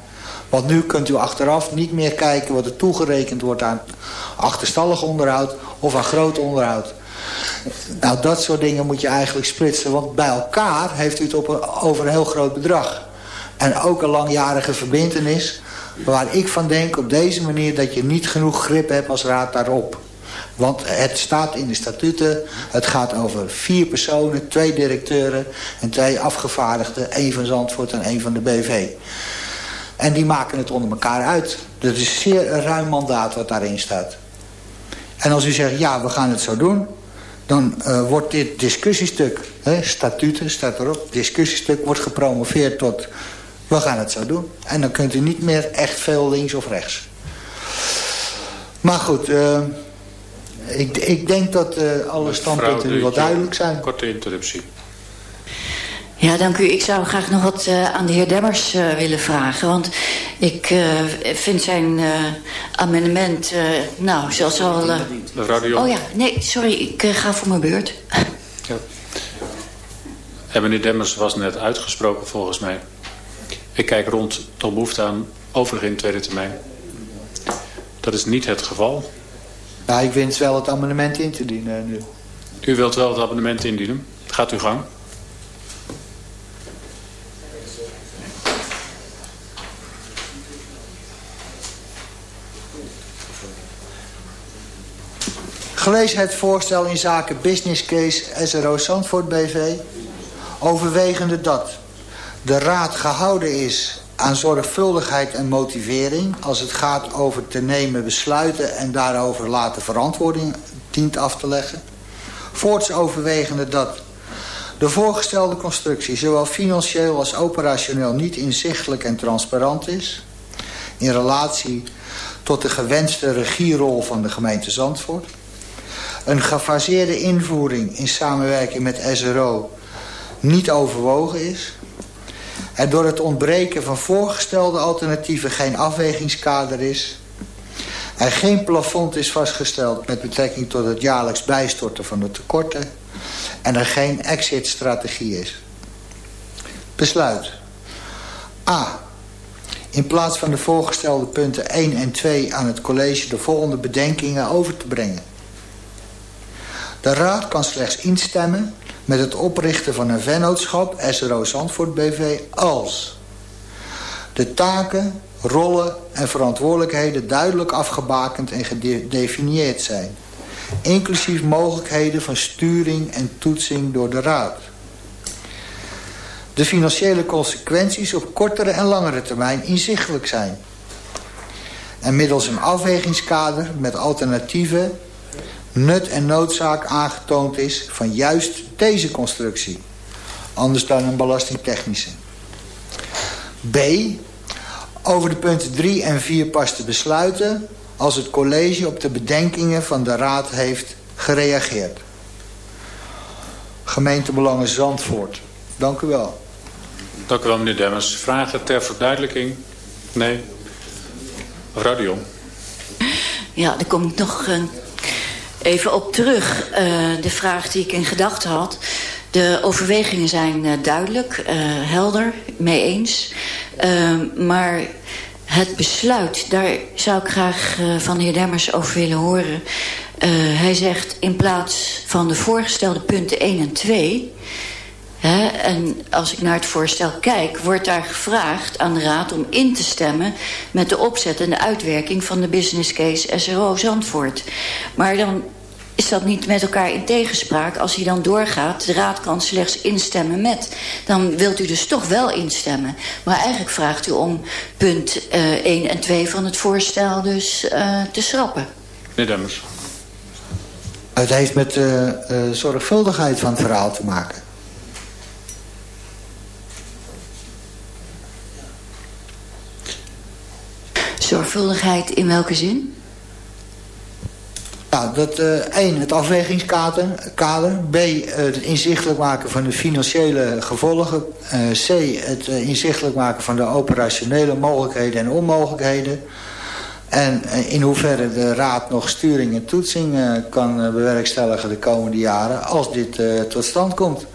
Want nu kunt u achteraf niet meer kijken wat er toegerekend wordt aan achterstallig onderhoud of aan groot onderhoud. Nou, dat soort dingen moet je eigenlijk splitsen. Want bij elkaar heeft u het op een, over een heel groot bedrag. En ook een langjarige verbindenis. Waar ik van denk op deze manier dat je niet genoeg grip hebt als raad daarop. Want het staat in de statuten. Het gaat over vier personen, twee directeuren en twee afgevaardigden. één van Zandvoort en één van de BV. En die maken het onder elkaar uit. Dat is zeer een ruim mandaat wat daarin staat. En als u zegt, ja, we gaan het zo doen... dan uh, wordt dit discussiestuk, hè, statuten staat erop... discussiestuk wordt gepromoveerd tot... we gaan het zo doen. En dan kunt u niet meer echt veel links of rechts. Maar goed... Uh, ik, ik, denk dat uh, alle standpunten nu wel duidelijk zijn. Korte interruptie. Ja, dank u. Ik zou graag nog wat uh, aan de heer Demmers uh, willen vragen. Want ik uh, vind zijn amendement, nou, zoals al... Mevrouw de Jong. Oh ja, nee, sorry, ik ga voor mijn beurt. ja. En meneer Demmers was net uitgesproken volgens mij. Ik kijk rond tot behoefte aan overige in tweede termijn. Dat is niet het geval. Ja, ik wens wel het amendement in te dienen nu. U wilt wel het amendement indienen. Gaat uw gang. Gelezen het voorstel in zaken business case SRO Zandvoort BV. Overwegende dat de raad gehouden is aan zorgvuldigheid en motivering... als het gaat over te nemen besluiten en daarover later verantwoording dient af te leggen. Voorts overwegende dat de voorgestelde constructie... zowel financieel als operationeel niet inzichtelijk en transparant is... in relatie tot de gewenste regierol van de gemeente Zandvoort... een gefaseerde invoering in samenwerking met SRO niet overwogen is... er door het ontbreken van voorgestelde alternatieven geen afwegingskader is... er geen plafond is vastgesteld met betrekking tot het jaarlijks bijstorten van de tekorten... en er geen exit-strategie is. Besluit. A. In plaats van de voorgestelde punten 1 en 2 aan het college de volgende bedenkingen over te brengen. De raad kan slechts instemmen met het oprichten van een vennootschap SRO Zandvoort BV als de taken, rollen en verantwoordelijkheden duidelijk afgebakend en gedefinieerd zijn. Inclusief mogelijkheden van sturing en toetsing door de raad. De financiële consequenties op kortere en langere termijn inzichtelijk zijn. En middels een afwegingskader met alternatieven nut en noodzaak aangetoond is van juist deze constructie. Anders dan een belastingtechnische. B. Over de punten 3 en 4 pas te besluiten als het college op de bedenkingen van de raad heeft gereageerd. Gemeentebelangen Zandvoort. Dank u wel. Dank u wel, meneer Demmers. Vragen ter verduidelijking? Nee? Mevrouw de Jong. Ja, daar kom ik nog uh, even op terug. Uh, de vraag die ik in gedachten had. De overwegingen zijn uh, duidelijk, helder, mee eens. maar het besluit, daar zou ik graag van de heer Demmers over willen horen. hij zegt in plaats van de voorgestelde punten 1 en 2... He, en als ik naar het voorstel kijk, wordt daar gevraagd aan de Raad om in te stemmen met de opzet en de uitwerking van de business case SRO Zandvoort. Maar dan is dat niet met elkaar in tegenspraak. Als hij dan doorgaat, de Raad kan slechts instemmen met. Dan wilt u dus toch wel instemmen. Maar eigenlijk vraagt u om punt uh, eh, 1 en 2 van het voorstel dus uh, te schrappen. Meneer Demmers. Het heeft met de uh, zorgvuldigheid van het verhaal te maken. Zorgvuldigheid in welke zin? Nou, dat, uh, één, het afwegingskader. Kader. B, het inzichtelijk maken van de financiële gevolgen. Uh, C, het inzichtelijk maken van de operationele mogelijkheden en onmogelijkheden. En in hoeverre de Raad nog sturing en toetsing kan bewerkstelligen de komende jaren... als dit tot stand komt.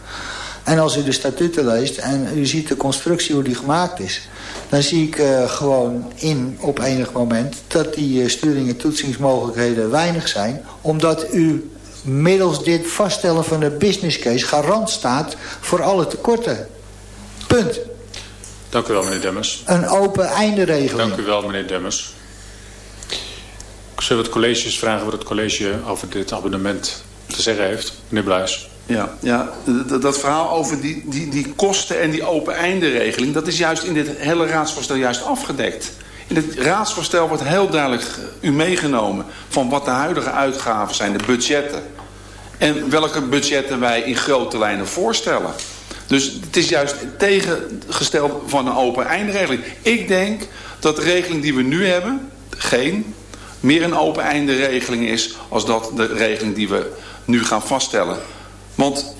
En als u de statuten leest en u ziet de constructie hoe die gemaakt is dan zie ik uh, gewoon in op enig moment dat die uh, sturing- en toetsingsmogelijkheden weinig zijn. Omdat u middels dit vaststellen van de business case garant staat voor alle tekorten. Punt. Dank u wel, meneer Demmers. Een open einde regeling. Dank u wel, meneer Demmers. Ik zal het college vragen wat het college over dit abonnement te zeggen heeft. Meneer Bluis. Ja, ja dat verhaal over die, die, die kosten en die open einde regeling... dat is juist in dit hele raadsvoorstel juist afgedekt. In het raadsvoorstel wordt heel duidelijk u meegenomen... van wat de huidige uitgaven zijn, de budgetten. En welke budgetten wij in grote lijnen voorstellen. Dus het is juist tegengesteld van een open eindregeling. Ik denk dat de regeling die we nu hebben, geen, meer een open einde regeling is... als dat de regeling die we nu gaan vaststellen. Want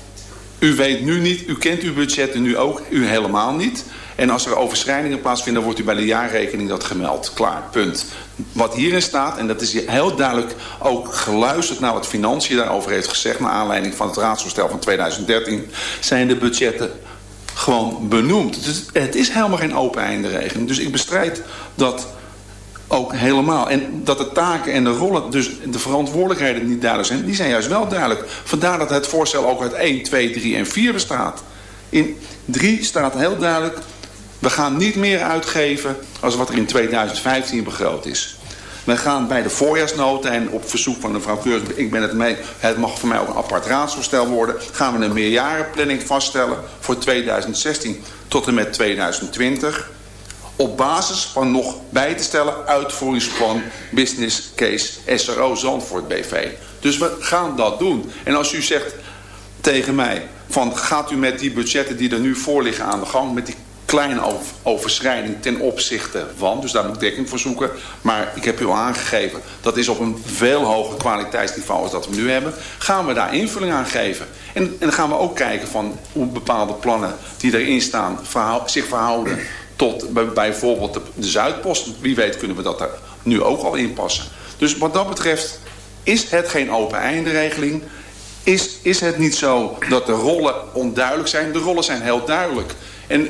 u weet nu niet, u kent uw budgetten nu ook, u helemaal niet. En als er overschrijdingen plaatsvinden, wordt u bij de jaarrekening dat gemeld. Klaar, punt. Wat hierin staat, en dat is heel duidelijk ook geluisterd naar wat Financiën daarover heeft gezegd... naar aanleiding van het raadsvoorstel van 2013, zijn de budgetten gewoon benoemd. Dus het is helemaal geen open einde regeling. Dus ik bestrijd dat ook helemaal. En dat de taken en de rollen, dus de verantwoordelijkheden niet duidelijk zijn... die zijn juist wel duidelijk. Vandaar dat het voorstel ook uit 1, 2, 3 en 4 bestaat. In 3 staat heel duidelijk... we gaan niet meer uitgeven als wat er in 2015 begroot is. We gaan bij de voorjaarsnota en op verzoek van mevrouw Keurs... ik ben het mee, het mag voor mij ook een apart raadsvoorstel worden... gaan we een meerjarenplanning vaststellen voor 2016 tot en met 2020 op basis van nog bij te stellen uitvoeringsplan Business Case SRO Zandvoort BV. Dus we gaan dat doen. En als u zegt tegen mij, van gaat u met die budgetten die er nu voor liggen aan de gang, met die kleine overschrijding ten opzichte van, dus daar moet ik dekking voor zoeken. Maar ik heb u al aangegeven, dat is op een veel hoger kwaliteitsniveau als dat we nu hebben. Gaan we daar invulling aan geven. En, en dan gaan we ook kijken van hoe bepaalde plannen die erin staan zich verhouden tot bijvoorbeeld de, Zuidpost. Wie weet kunnen we dat er nu ook al in passen. Dus wat dat betreft is het geen open einderegeling. Is, is het niet zo dat de rollen onduidelijk zijn? De rollen zijn heel duidelijk. En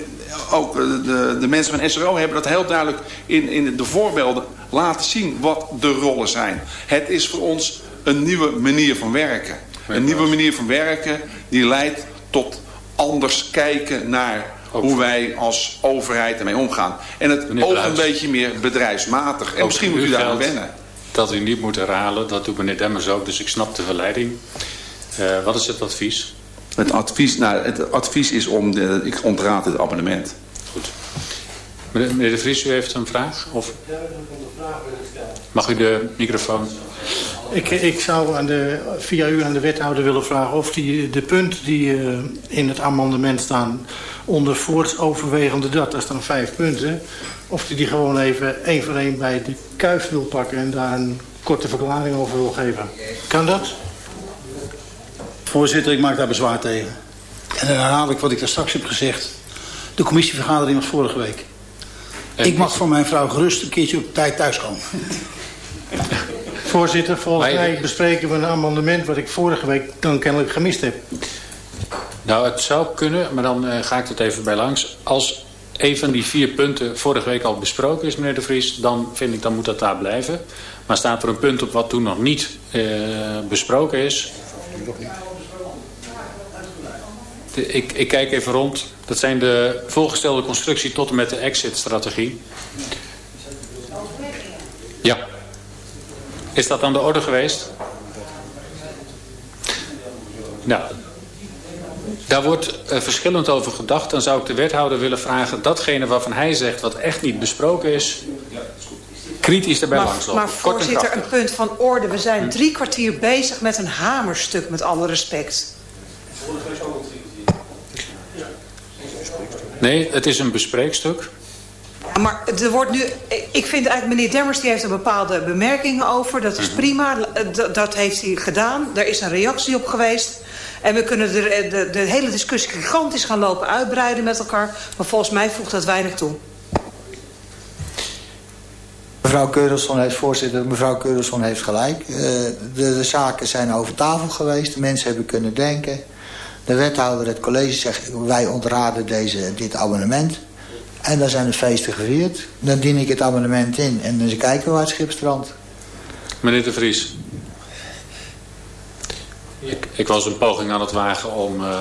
ook eh, de, de mensen van SRO hebben dat heel duidelijk in, in de voorbeelden laten zien wat de rollen zijn. Het is voor ons een nieuwe manier van werken. Een nieuwe manier van werken die leidt tot anders kijken naar hoe wij als overheid ermee omgaan. En het ook een beetje meer bedrijfsmatig. En misschien moet u daar aan wennen. Dat u niet moet herhalen, dat doet meneer Demmers ook. Dus ik snap de verleiding. Uh, wat is het advies? Het advies, nou, het advies is om, de, ik ontraad het abonnement. Goed. Meneer De Vries, u heeft een vraag? Of? Ja, ik een vraag willen stellen. Mag u de microfoon... Ik, ik zou aan de, via u aan de wethouder willen vragen of die, de punten die uh, in het amendement staan onder voortoverwegende dat, dat staan vijf punten, of die die gewoon even één voor één bij de kuif wil pakken en daar een korte verklaring over wil geven. Kan dat? Voorzitter, ik maak daar bezwaar tegen. En dan herhaal ik wat ik daar straks heb gezegd. De commissievergadering was vorige week. ik mag van mijn vrouw gerust een keertje op tijd thuiskomen. [laughs] Voorzitter, volgens mij bespreken we een amendement... wat ik vorige week dan kennelijk gemist heb. Nou, het zou kunnen, maar dan uh, ga ik het even bij langs. Als een van die vier punten vorige week al besproken is, meneer De Vries... dan vind ik, dan moet dat daar blijven. Maar staat er een punt op wat toen nog niet uh, besproken is... De, ik, ik kijk even rond. Dat zijn de voorgestelde constructie tot en met de exit-strategie. Ja. Is dat aan de orde geweest? Nou, daar wordt uh, verschillend over gedacht. Dan zou ik de wethouder willen vragen... datgene waarvan hij zegt wat echt niet besproken is... kritisch erbij maar, langslopen. Maar voorzitter, een punt van orde. We zijn hm. drie kwartier bezig met een hamerstuk, met alle respect. Nee, het is een bespreekstuk. Maar er wordt nu, ik vind eigenlijk, meneer Demmers die heeft er bepaalde bemerkingen over. Dat is mhm. prima, dat heeft hij gedaan. Daar is een reactie op geweest. En we kunnen de, de, de hele discussie gigantisch gaan lopen uitbreiden met elkaar. Maar volgens mij voegt dat weinig toe. Mevrouw Keurenson heeft, voorzitter, mevrouw Keurenson heeft gelijk. Uh, de, de, zaken zijn over tafel geweest. De mensen hebben kunnen denken. De wethouder, het college zegt, wij ontraden deze, dit abonnement. En dan zijn de feesten gevierd. Dan dien ik het abonnement in en dan kijken we waar het schip strandt. Meneer de Vries. Ik, ik, was een poging aan het wagen om uh,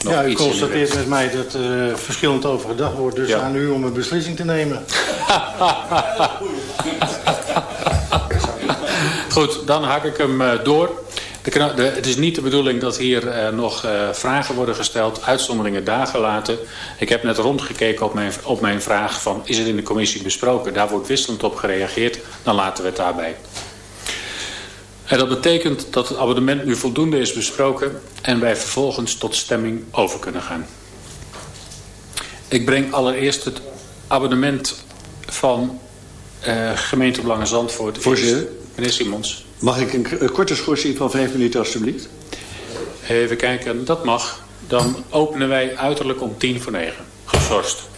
nog ja, u constateert met mij dat uh, verschillend over gedacht wordt. Dus ja. aan u om een beslissing te nemen. [laughs] Goed, dan hak ik hem uh, door. De, de, het is niet de bedoeling dat hier uh, nog uh, vragen worden gesteld, uitzonderingen dagen laten. Ik heb net rondgekeken op mijn, op mijn vraag van is het in de commissie besproken? Daar wordt wisselend op gereageerd, dan laten we het daarbij. En dat betekent dat het abonnement nu voldoende is besproken en wij vervolgens tot stemming over kunnen gaan. Ik breng allereerst het abonnement van uh, gemeente Belangen Zandvoort. Voorzitter. Meneer Simons. Mag ik een, een korte schorsing van vijf minuten alstublieft? Even kijken, dat mag. Dan openen wij uiterlijk om tien voor negen. Geschorst.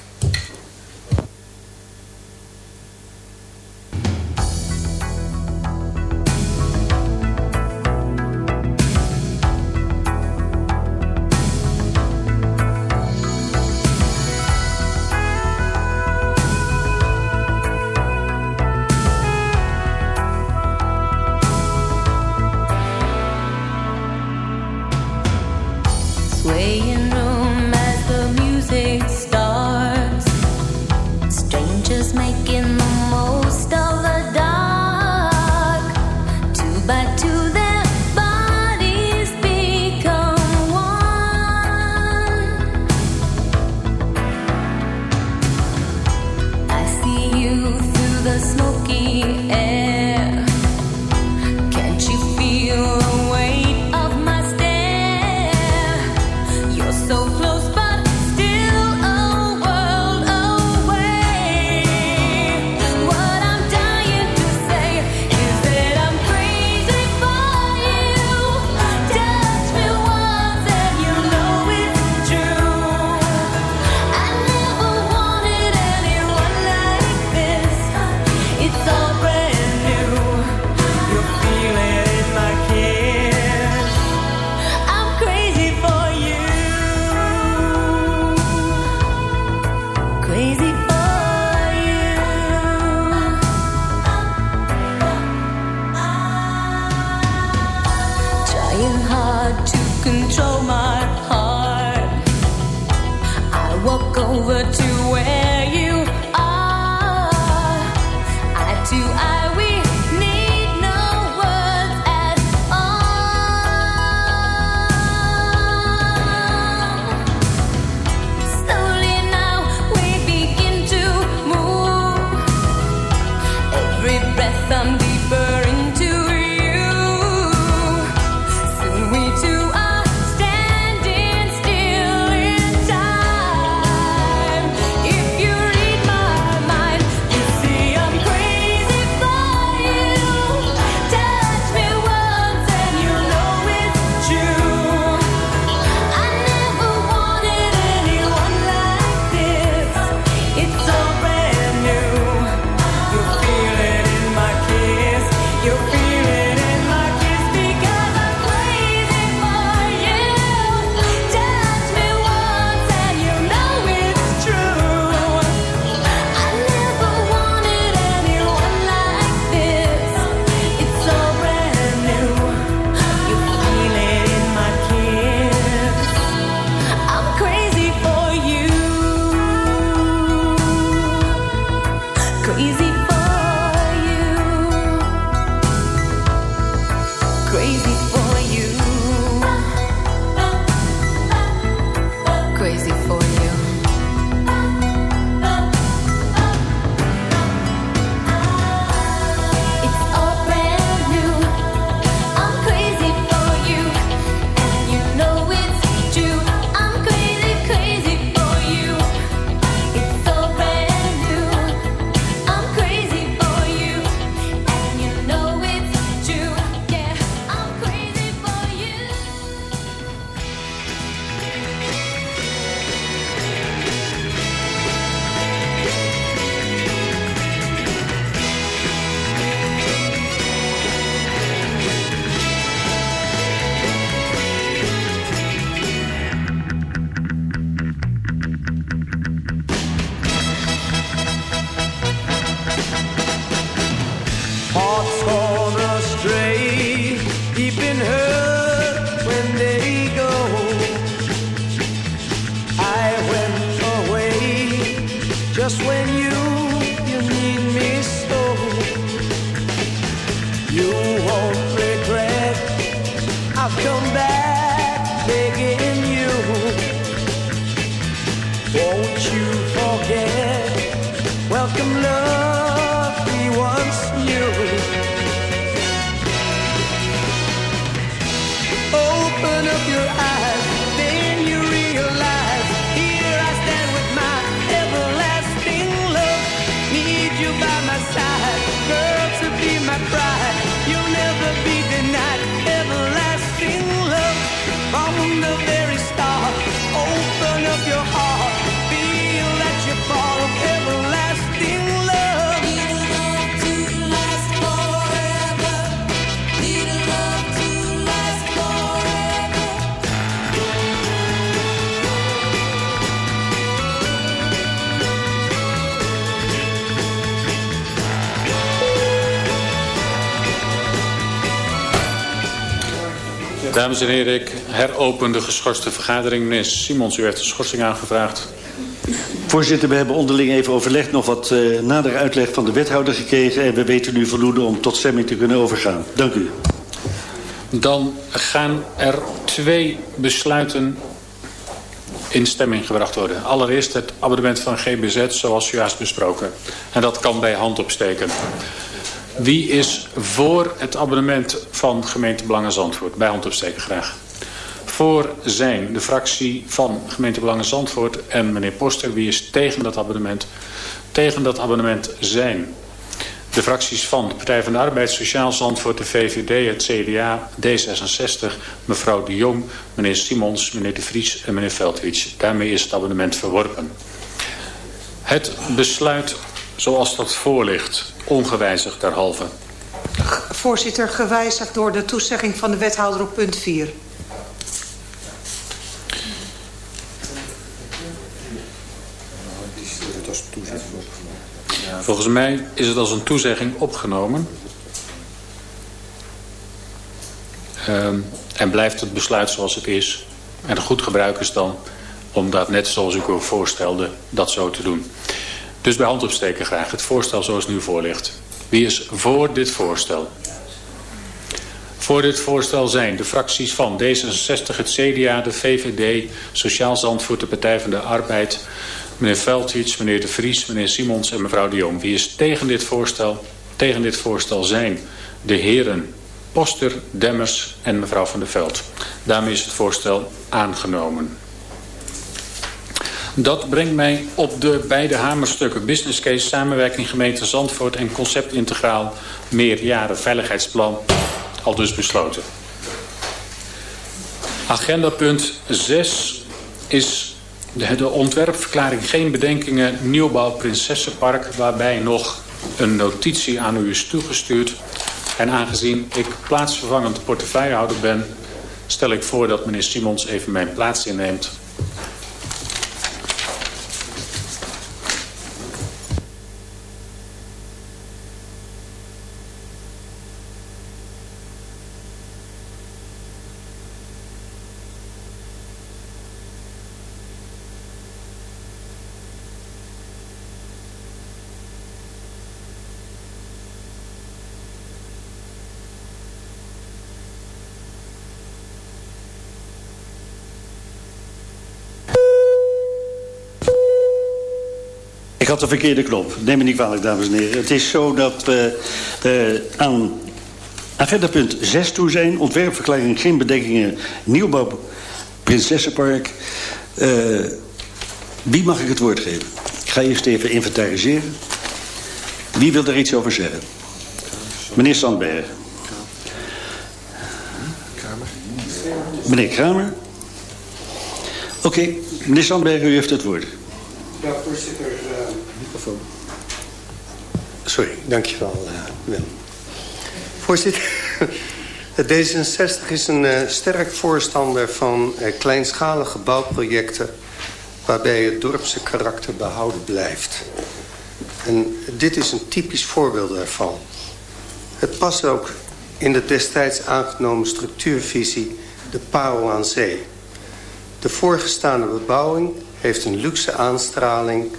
Dames en heren, ik heropen de geschorste vergadering. Meneer Simons, u heeft een schorsing aangevraagd. Voorzitter, we hebben onderling even overlegd... nog wat uh, nader uitleg van de wethouder gekregen... en we weten nu voldoende om tot stemming te kunnen overgaan. Dank u. Dan gaan er twee besluiten in stemming gebracht worden. Allereerst het abonnement van GBZ, zoals juist besproken. En dat kan bij hand opsteken. Wie is voor het abonnement van gemeente Belangen Zandvoort? Bij hand opsteken graag. Voor zijn de fractie van gemeente Belangen Zandvoort en meneer Poster. Wie is tegen dat abonnement? Tegen dat abonnement zijn de fracties van de Partij van de Arbeid, Sociaal Zandvoort, de VVD, het CDA, D66, mevrouw de Jong, meneer Simons, meneer de Vries en meneer Veldwits. Daarmee is het abonnement verworpen. Het besluit zoals dat voorligt ongewijzigd derhalve. Voorzitter, gewijzigd door de toezegging van de wethouder op punt 4. Volgens mij is het als een toezegging opgenomen. Um, en blijft het besluit zoals het is. En goed gebruik is dan om dat net zoals ik u voorstelde, dat zo te doen. Dus bij hand opsteken graag het voorstel zoals het nu voor ligt. Wie is voor dit voorstel? Voor dit voorstel zijn de fracties van D66, het CDA, de VVD, Sociaal Zandvoort, de Partij van de Arbeid, meneer Veldwits, meneer De Vries, meneer Simons en mevrouw de Jong. Wie is tegen dit voorstel? Tegen dit voorstel zijn de heren Poster, Demmers en mevrouw van der Veld. Daarmee is het voorstel aangenomen. Dat brengt mij op de beide hamerstukken business case, samenwerking gemeente Zandvoort en concept integraal meerjaren veiligheidsplan al dus besloten. Agenda punt 6 is de, ontwerpverklaring geen bedenkingen nieuwbouw Prinsessenpark waarbij nog een notitie aan u is toegestuurd. En aangezien ik plaatsvervangend portefeuillehouder ben, stel ik voor dat meneer Simons even mijn plaats inneemt had de verkeerde knop. Neem me niet kwalijk, dames en heren. Het is zo dat we uh, aan agenda punt 6 toe zijn. Ontwerpverklaring, geen bedenkingen, nieuwbouw, Prinsessenpark. Uh, wie mag ik het woord geven? Ik ga eerst even inventariseren. Wie wil er iets over zeggen? Meneer Sandberg. Meneer Kramer. Oké, meneer Sandberg, u heeft het woord. Ja, voorzitter. Sorry, dankjewel, uh, Willem. Voorzitter, [laughs] D66 is een uh, sterk voorstander van uh, kleinschalige bouwprojecten... waarbij het dorpse karakter behouden blijft. En dit is een typisch voorbeeld daarvan. Het past ook in de destijds aangenomen structuurvisie de parel aan zee. De voorgestaande bebouwing heeft een luxe aanstraling...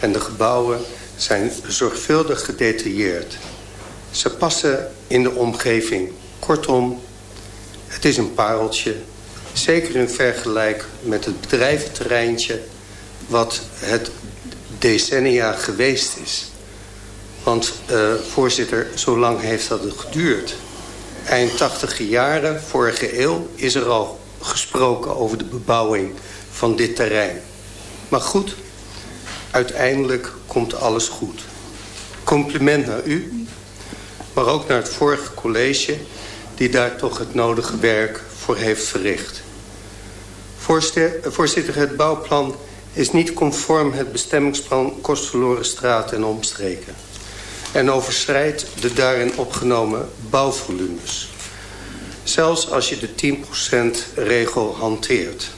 en de gebouwen zijn zorgvuldig gedetailleerd. Ze passen in de omgeving. Kortom, het is een pareltje. Zeker in vergelijk met het bedrijventerreintje... wat het decennia geweest is. Want, uh, voorzitter, zo lang heeft dat geduurd. Eind tachtige jaren, vorige eeuw, is er al gesproken over de bebouwing van dit terrein. Maar goed, uiteindelijk komt alles goed. Compliment naar u, maar ook naar het vorige college... die daar toch het nodige werk voor heeft verricht. Voorzitter, het bouwplan is niet conform het bestemmingsplan Kostverloren Straat en omstreken... en overschrijdt de daarin opgenomen bouwvolumes. Zelfs als je de 10%-regel hanteert.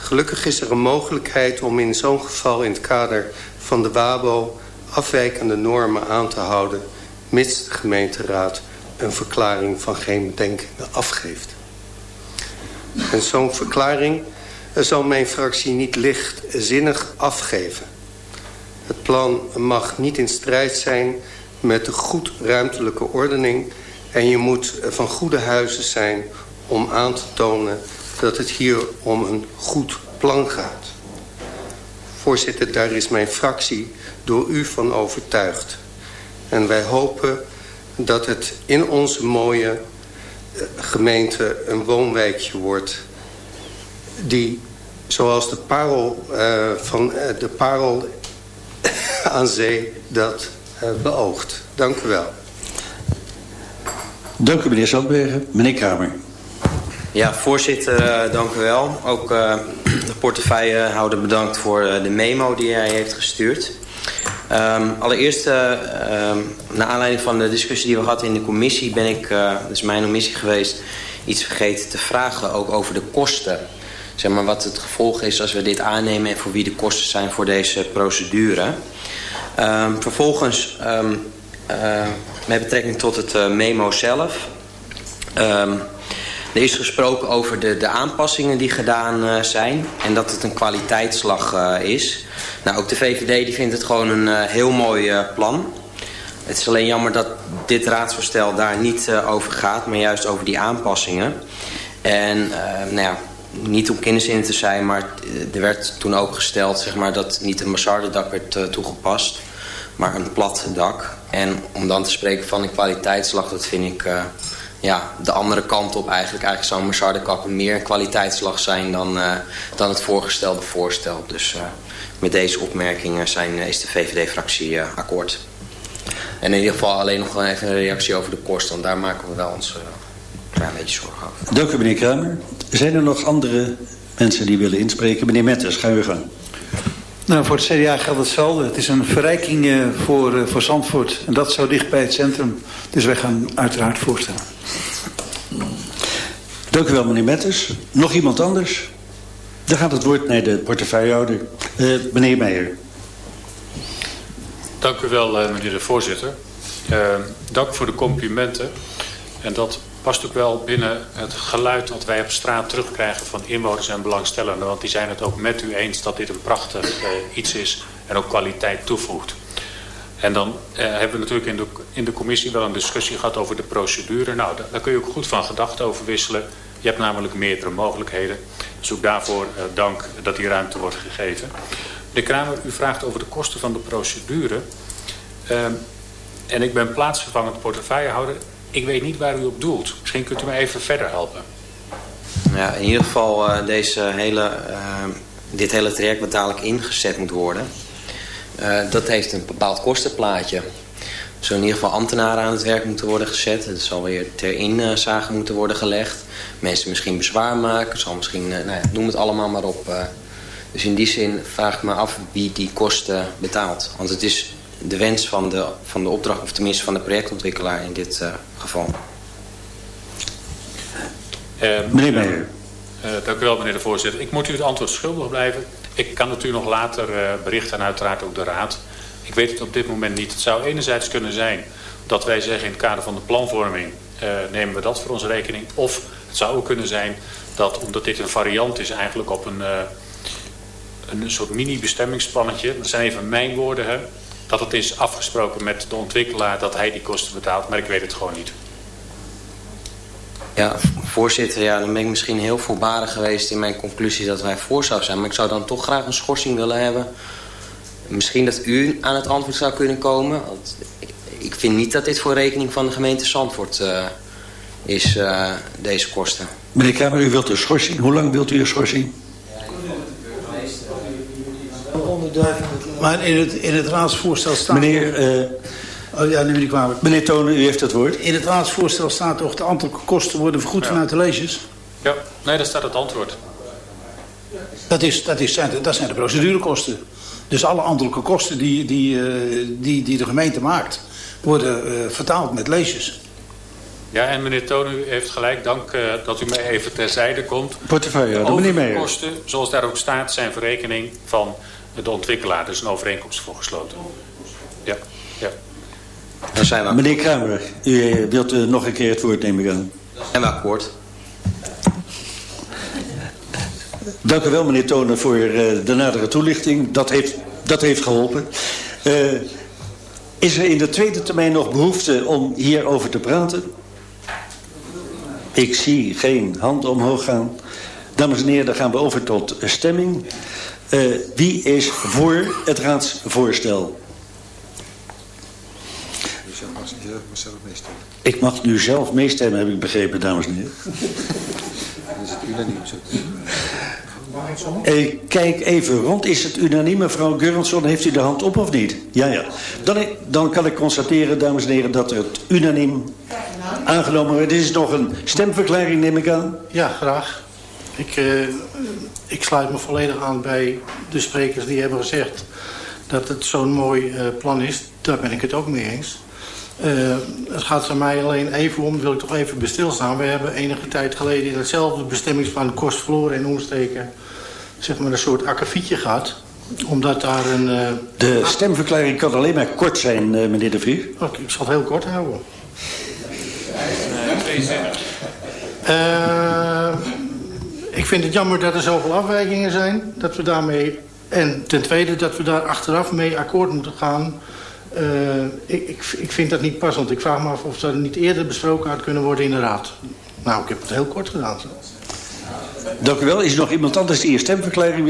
Gelukkig is er een mogelijkheid om in zo'n geval in het kader van de WABO... afwijkende normen aan te houden... mits de gemeenteraad een verklaring van geen bedenkingen afgeeft. En zo'n verklaring zal mijn fractie niet lichtzinnig afgeven. Het plan mag niet in strijd zijn met de goed ruimtelijke ordening... en je moet van goede huizen zijn om aan te tonen dat het hier om een goed plan gaat. Voorzitter, daar is mijn fractie door u van overtuigd. En wij hopen dat het in onze mooie eh, gemeente een woonwijkje wordt... die zoals de parel, uh, van, uh, de parel [laughs] aan zee dat uh, beoogt. Dank u wel. Dank u meneer Zandbergen. Meneer Kramer. Ja, voorzitter, dank u wel. Ook [clears throat] de portefeuillehouder bedankt voor de memo die hij heeft gestuurd. Um, allereerst, um, naar aanleiding van de discussie die we hadden in de commissie... ben ik, uh, dat is mijn omissie geweest, iets vergeten te vragen... ook over de kosten zeg maar, wat het gevolg is als we dit aannemen... en voor wie de kosten zijn voor deze procedure. Um, vervolgens, met betrekking tot het memo zelf... Er is gesproken over de, de aanpassingen die gedaan uh, zijn... en dat het een kwaliteitsslag is. Nou, ook de VVD die vindt het gewoon een heel mooi plan... Het is alleen jammer dat dit raadsvoorstel daar niet over gaat... maar juist over die aanpassingen. En nou ja, niet om kinderzin te zijn, maar er werd toen ook gesteld zeg maar, dat niet een mansardedak werd toegepast, maar een plat dak. En om dan te spreken van een kwaliteitsslag, dat vind ik ja, de andere kant op eigenlijk. Eigenlijk zou een mansardekap meer een kwaliteitsslag zijn dan, uh, dan het voorgestelde voorstel. Dus met deze opmerkingen zijn, is de VVD-fractie akkoord. En in ieder geval alleen nog even een reactie over de kosten, want daar maken we wel ons klein beetje zorgen over. Dank u meneer Kramer. Zijn er nog andere mensen die willen inspreken? Meneer Metters, ga u gang. Nou, voor het CDA geldt hetzelfde. Het is een verrijking uh, voor, uh, voor Zandvoort. En dat zo dicht bij het centrum. Dus wij gaan uiteraard voorstellen. Dank u wel, meneer Metters. Nog iemand anders? Dan gaat het woord naar de portefeuillehouder. Uh, meneer Meijer. Dank u wel, meneer de voorzitter. dank voor de complimenten. En dat past ook wel binnen het geluid dat wij op straat terugkrijgen van inwoners en belangstellenden. Want die zijn het ook met u eens dat dit een prachtig uh, iets is en ook kwaliteit toevoegt. En dan uh, hebben we natuurlijk in de, in de commissie wel een discussie gehad over de procedure. Nou, daar, kun je ook goed van gedachten over wisselen. Je hebt namelijk meerdere mogelijkheden. Dus ook daarvoor uh, dank dat die ruimte wordt gegeven. De Kramer, u vraagt over de kosten van de procedure. Ehm, en ik ben plaatsvervangend portefeuillehouder. Ik weet niet waar u op doelt. Misschien kunt u me even verder helpen. Ja, in ieder geval uh, deze hele, uh, dit hele traject wat dadelijk ingezet moet worden. Uh, dat heeft een bepaald kostenplaatje. Zullen in ieder geval ambtenaren aan het werk moeten worden gezet. Het zal weer ter inzage moeten worden gelegd. Mensen misschien bezwaar maken. Zal misschien, nou ja, noem het allemaal maar op. dus in die zin vraag ik me af wie die kosten betaalt. Want het is de wens van de, van de opdracht, of tenminste van de projectontwikkelaar in dit geval. Uh, meneer Meijer. Uh, dank u wel, meneer de voorzitter. Ik moet u het antwoord schuldig blijven. Ik kan het u nog later uh, berichten en uiteraard ook de raad. Ik weet het op dit moment niet. Het zou enerzijds kunnen zijn dat wij zeggen in het kader van de planvorming... Uh, nemen we dat voor onze rekening. Of het zou ook kunnen zijn dat, omdat dit een variant is eigenlijk op een, een soort mini-bestemmingsplannetje... dat zijn even mijn woorden, hè, dat het is afgesproken met de ontwikkelaar dat hij die kosten betaalt. Maar ik weet het gewoon niet. Ja, voorzitter, ja, dan ben ik misschien heel voorbarig geweest in mijn conclusie dat wij voor zou zijn. Maar ik zou dan toch graag een schorsing willen hebben. Misschien dat u aan het antwoord zou kunnen komen. Want ik, vind niet dat dit voor rekening van de gemeente Zandvoort uh, is, uh, deze kosten. Meneer Kramer, u wilt een schorsing. Hoe lang wilt u een schorsing? Maar in het, in het raadsvoorstel staat... Meneer... Uh, Oh ja, neem me niet kwalijk. Meneer Tonen, u heeft het woord. In het raadsvoorstel staat toch de ambtelijke kosten worden vergoed ja. vanuit de lezers? Ja, nee, daar staat het antwoord. Dat, is, dat, is, dat zijn de procedurekosten. Dus alle ambtelijke kosten die, die, uh, die, die de gemeente maakt... worden uh, vertaald met leesjes. Ja, en meneer Tonen, u heeft gelijk. Dank uh, dat u mij even terzijde komt. Portefeuille, de meneer Meijer. kosten, zoals daar ook staat, zijn voor rekening van de ontwikkelaar. Er is een overeenkomst voor gesloten. Ja, ja. Daar zijn we Meneer Kramer, u wilt uh, nog een keer het woord nemen gaan. En we akkoord. Dank u wel, meneer Tonen, voor uh, de nadere toelichting. Dat heeft, dat heeft geholpen. Uh, is er in de tweede termijn nog behoefte om hierover te praten? Ik zie geen hand omhoog gaan. Dames en heren, dan gaan we over tot stemming. Uh, wie is voor het raadsvoorstel? Ik mag nu zelf meestemmen, heb ik begrepen, dames en heren. Dan is het unaniem zo. Ik kijk even rond. Is het unaniem, mevrouw Gurrensson? Heeft u de hand op of niet? Ja, ja. Dan, dan kan ik constateren, dames en heren, dat het unaniem aangenomen wordt. Dit is nog een stemverklaring, neem ik aan. Ja, graag. Ik, uh, ik sluit me volledig aan bij de sprekers die hebben gezegd dat het zo'n mooi uh, plan is. Daar ben ik het ook mee eens. Uh, het gaat er mij alleen even om, wil ik toch even bestilstaan. We hebben enige tijd geleden in hetzelfde bestemmingsplan kost verloren en omsteken... zeg maar een soort akkefietje gehad. Omdat daar een... Uh... De stemverklaring kan alleen maar kort zijn, uh, meneer De Vries. Okay, ik zal het heel kort houden. Ik vind het jammer dat er zoveel afwijkingen zijn. Dat we daarmee... En ten tweede dat we daar achteraf mee akkoord moeten gaan... Uh, ik, ik, ik, vind dat niet passend. Ik vraag me af of dat niet eerder besproken had kunnen worden in de raad. Nou, ik heb het heel kort gedaan. Dank u wel. Is er nog iemand anders die een stemverklaring wil?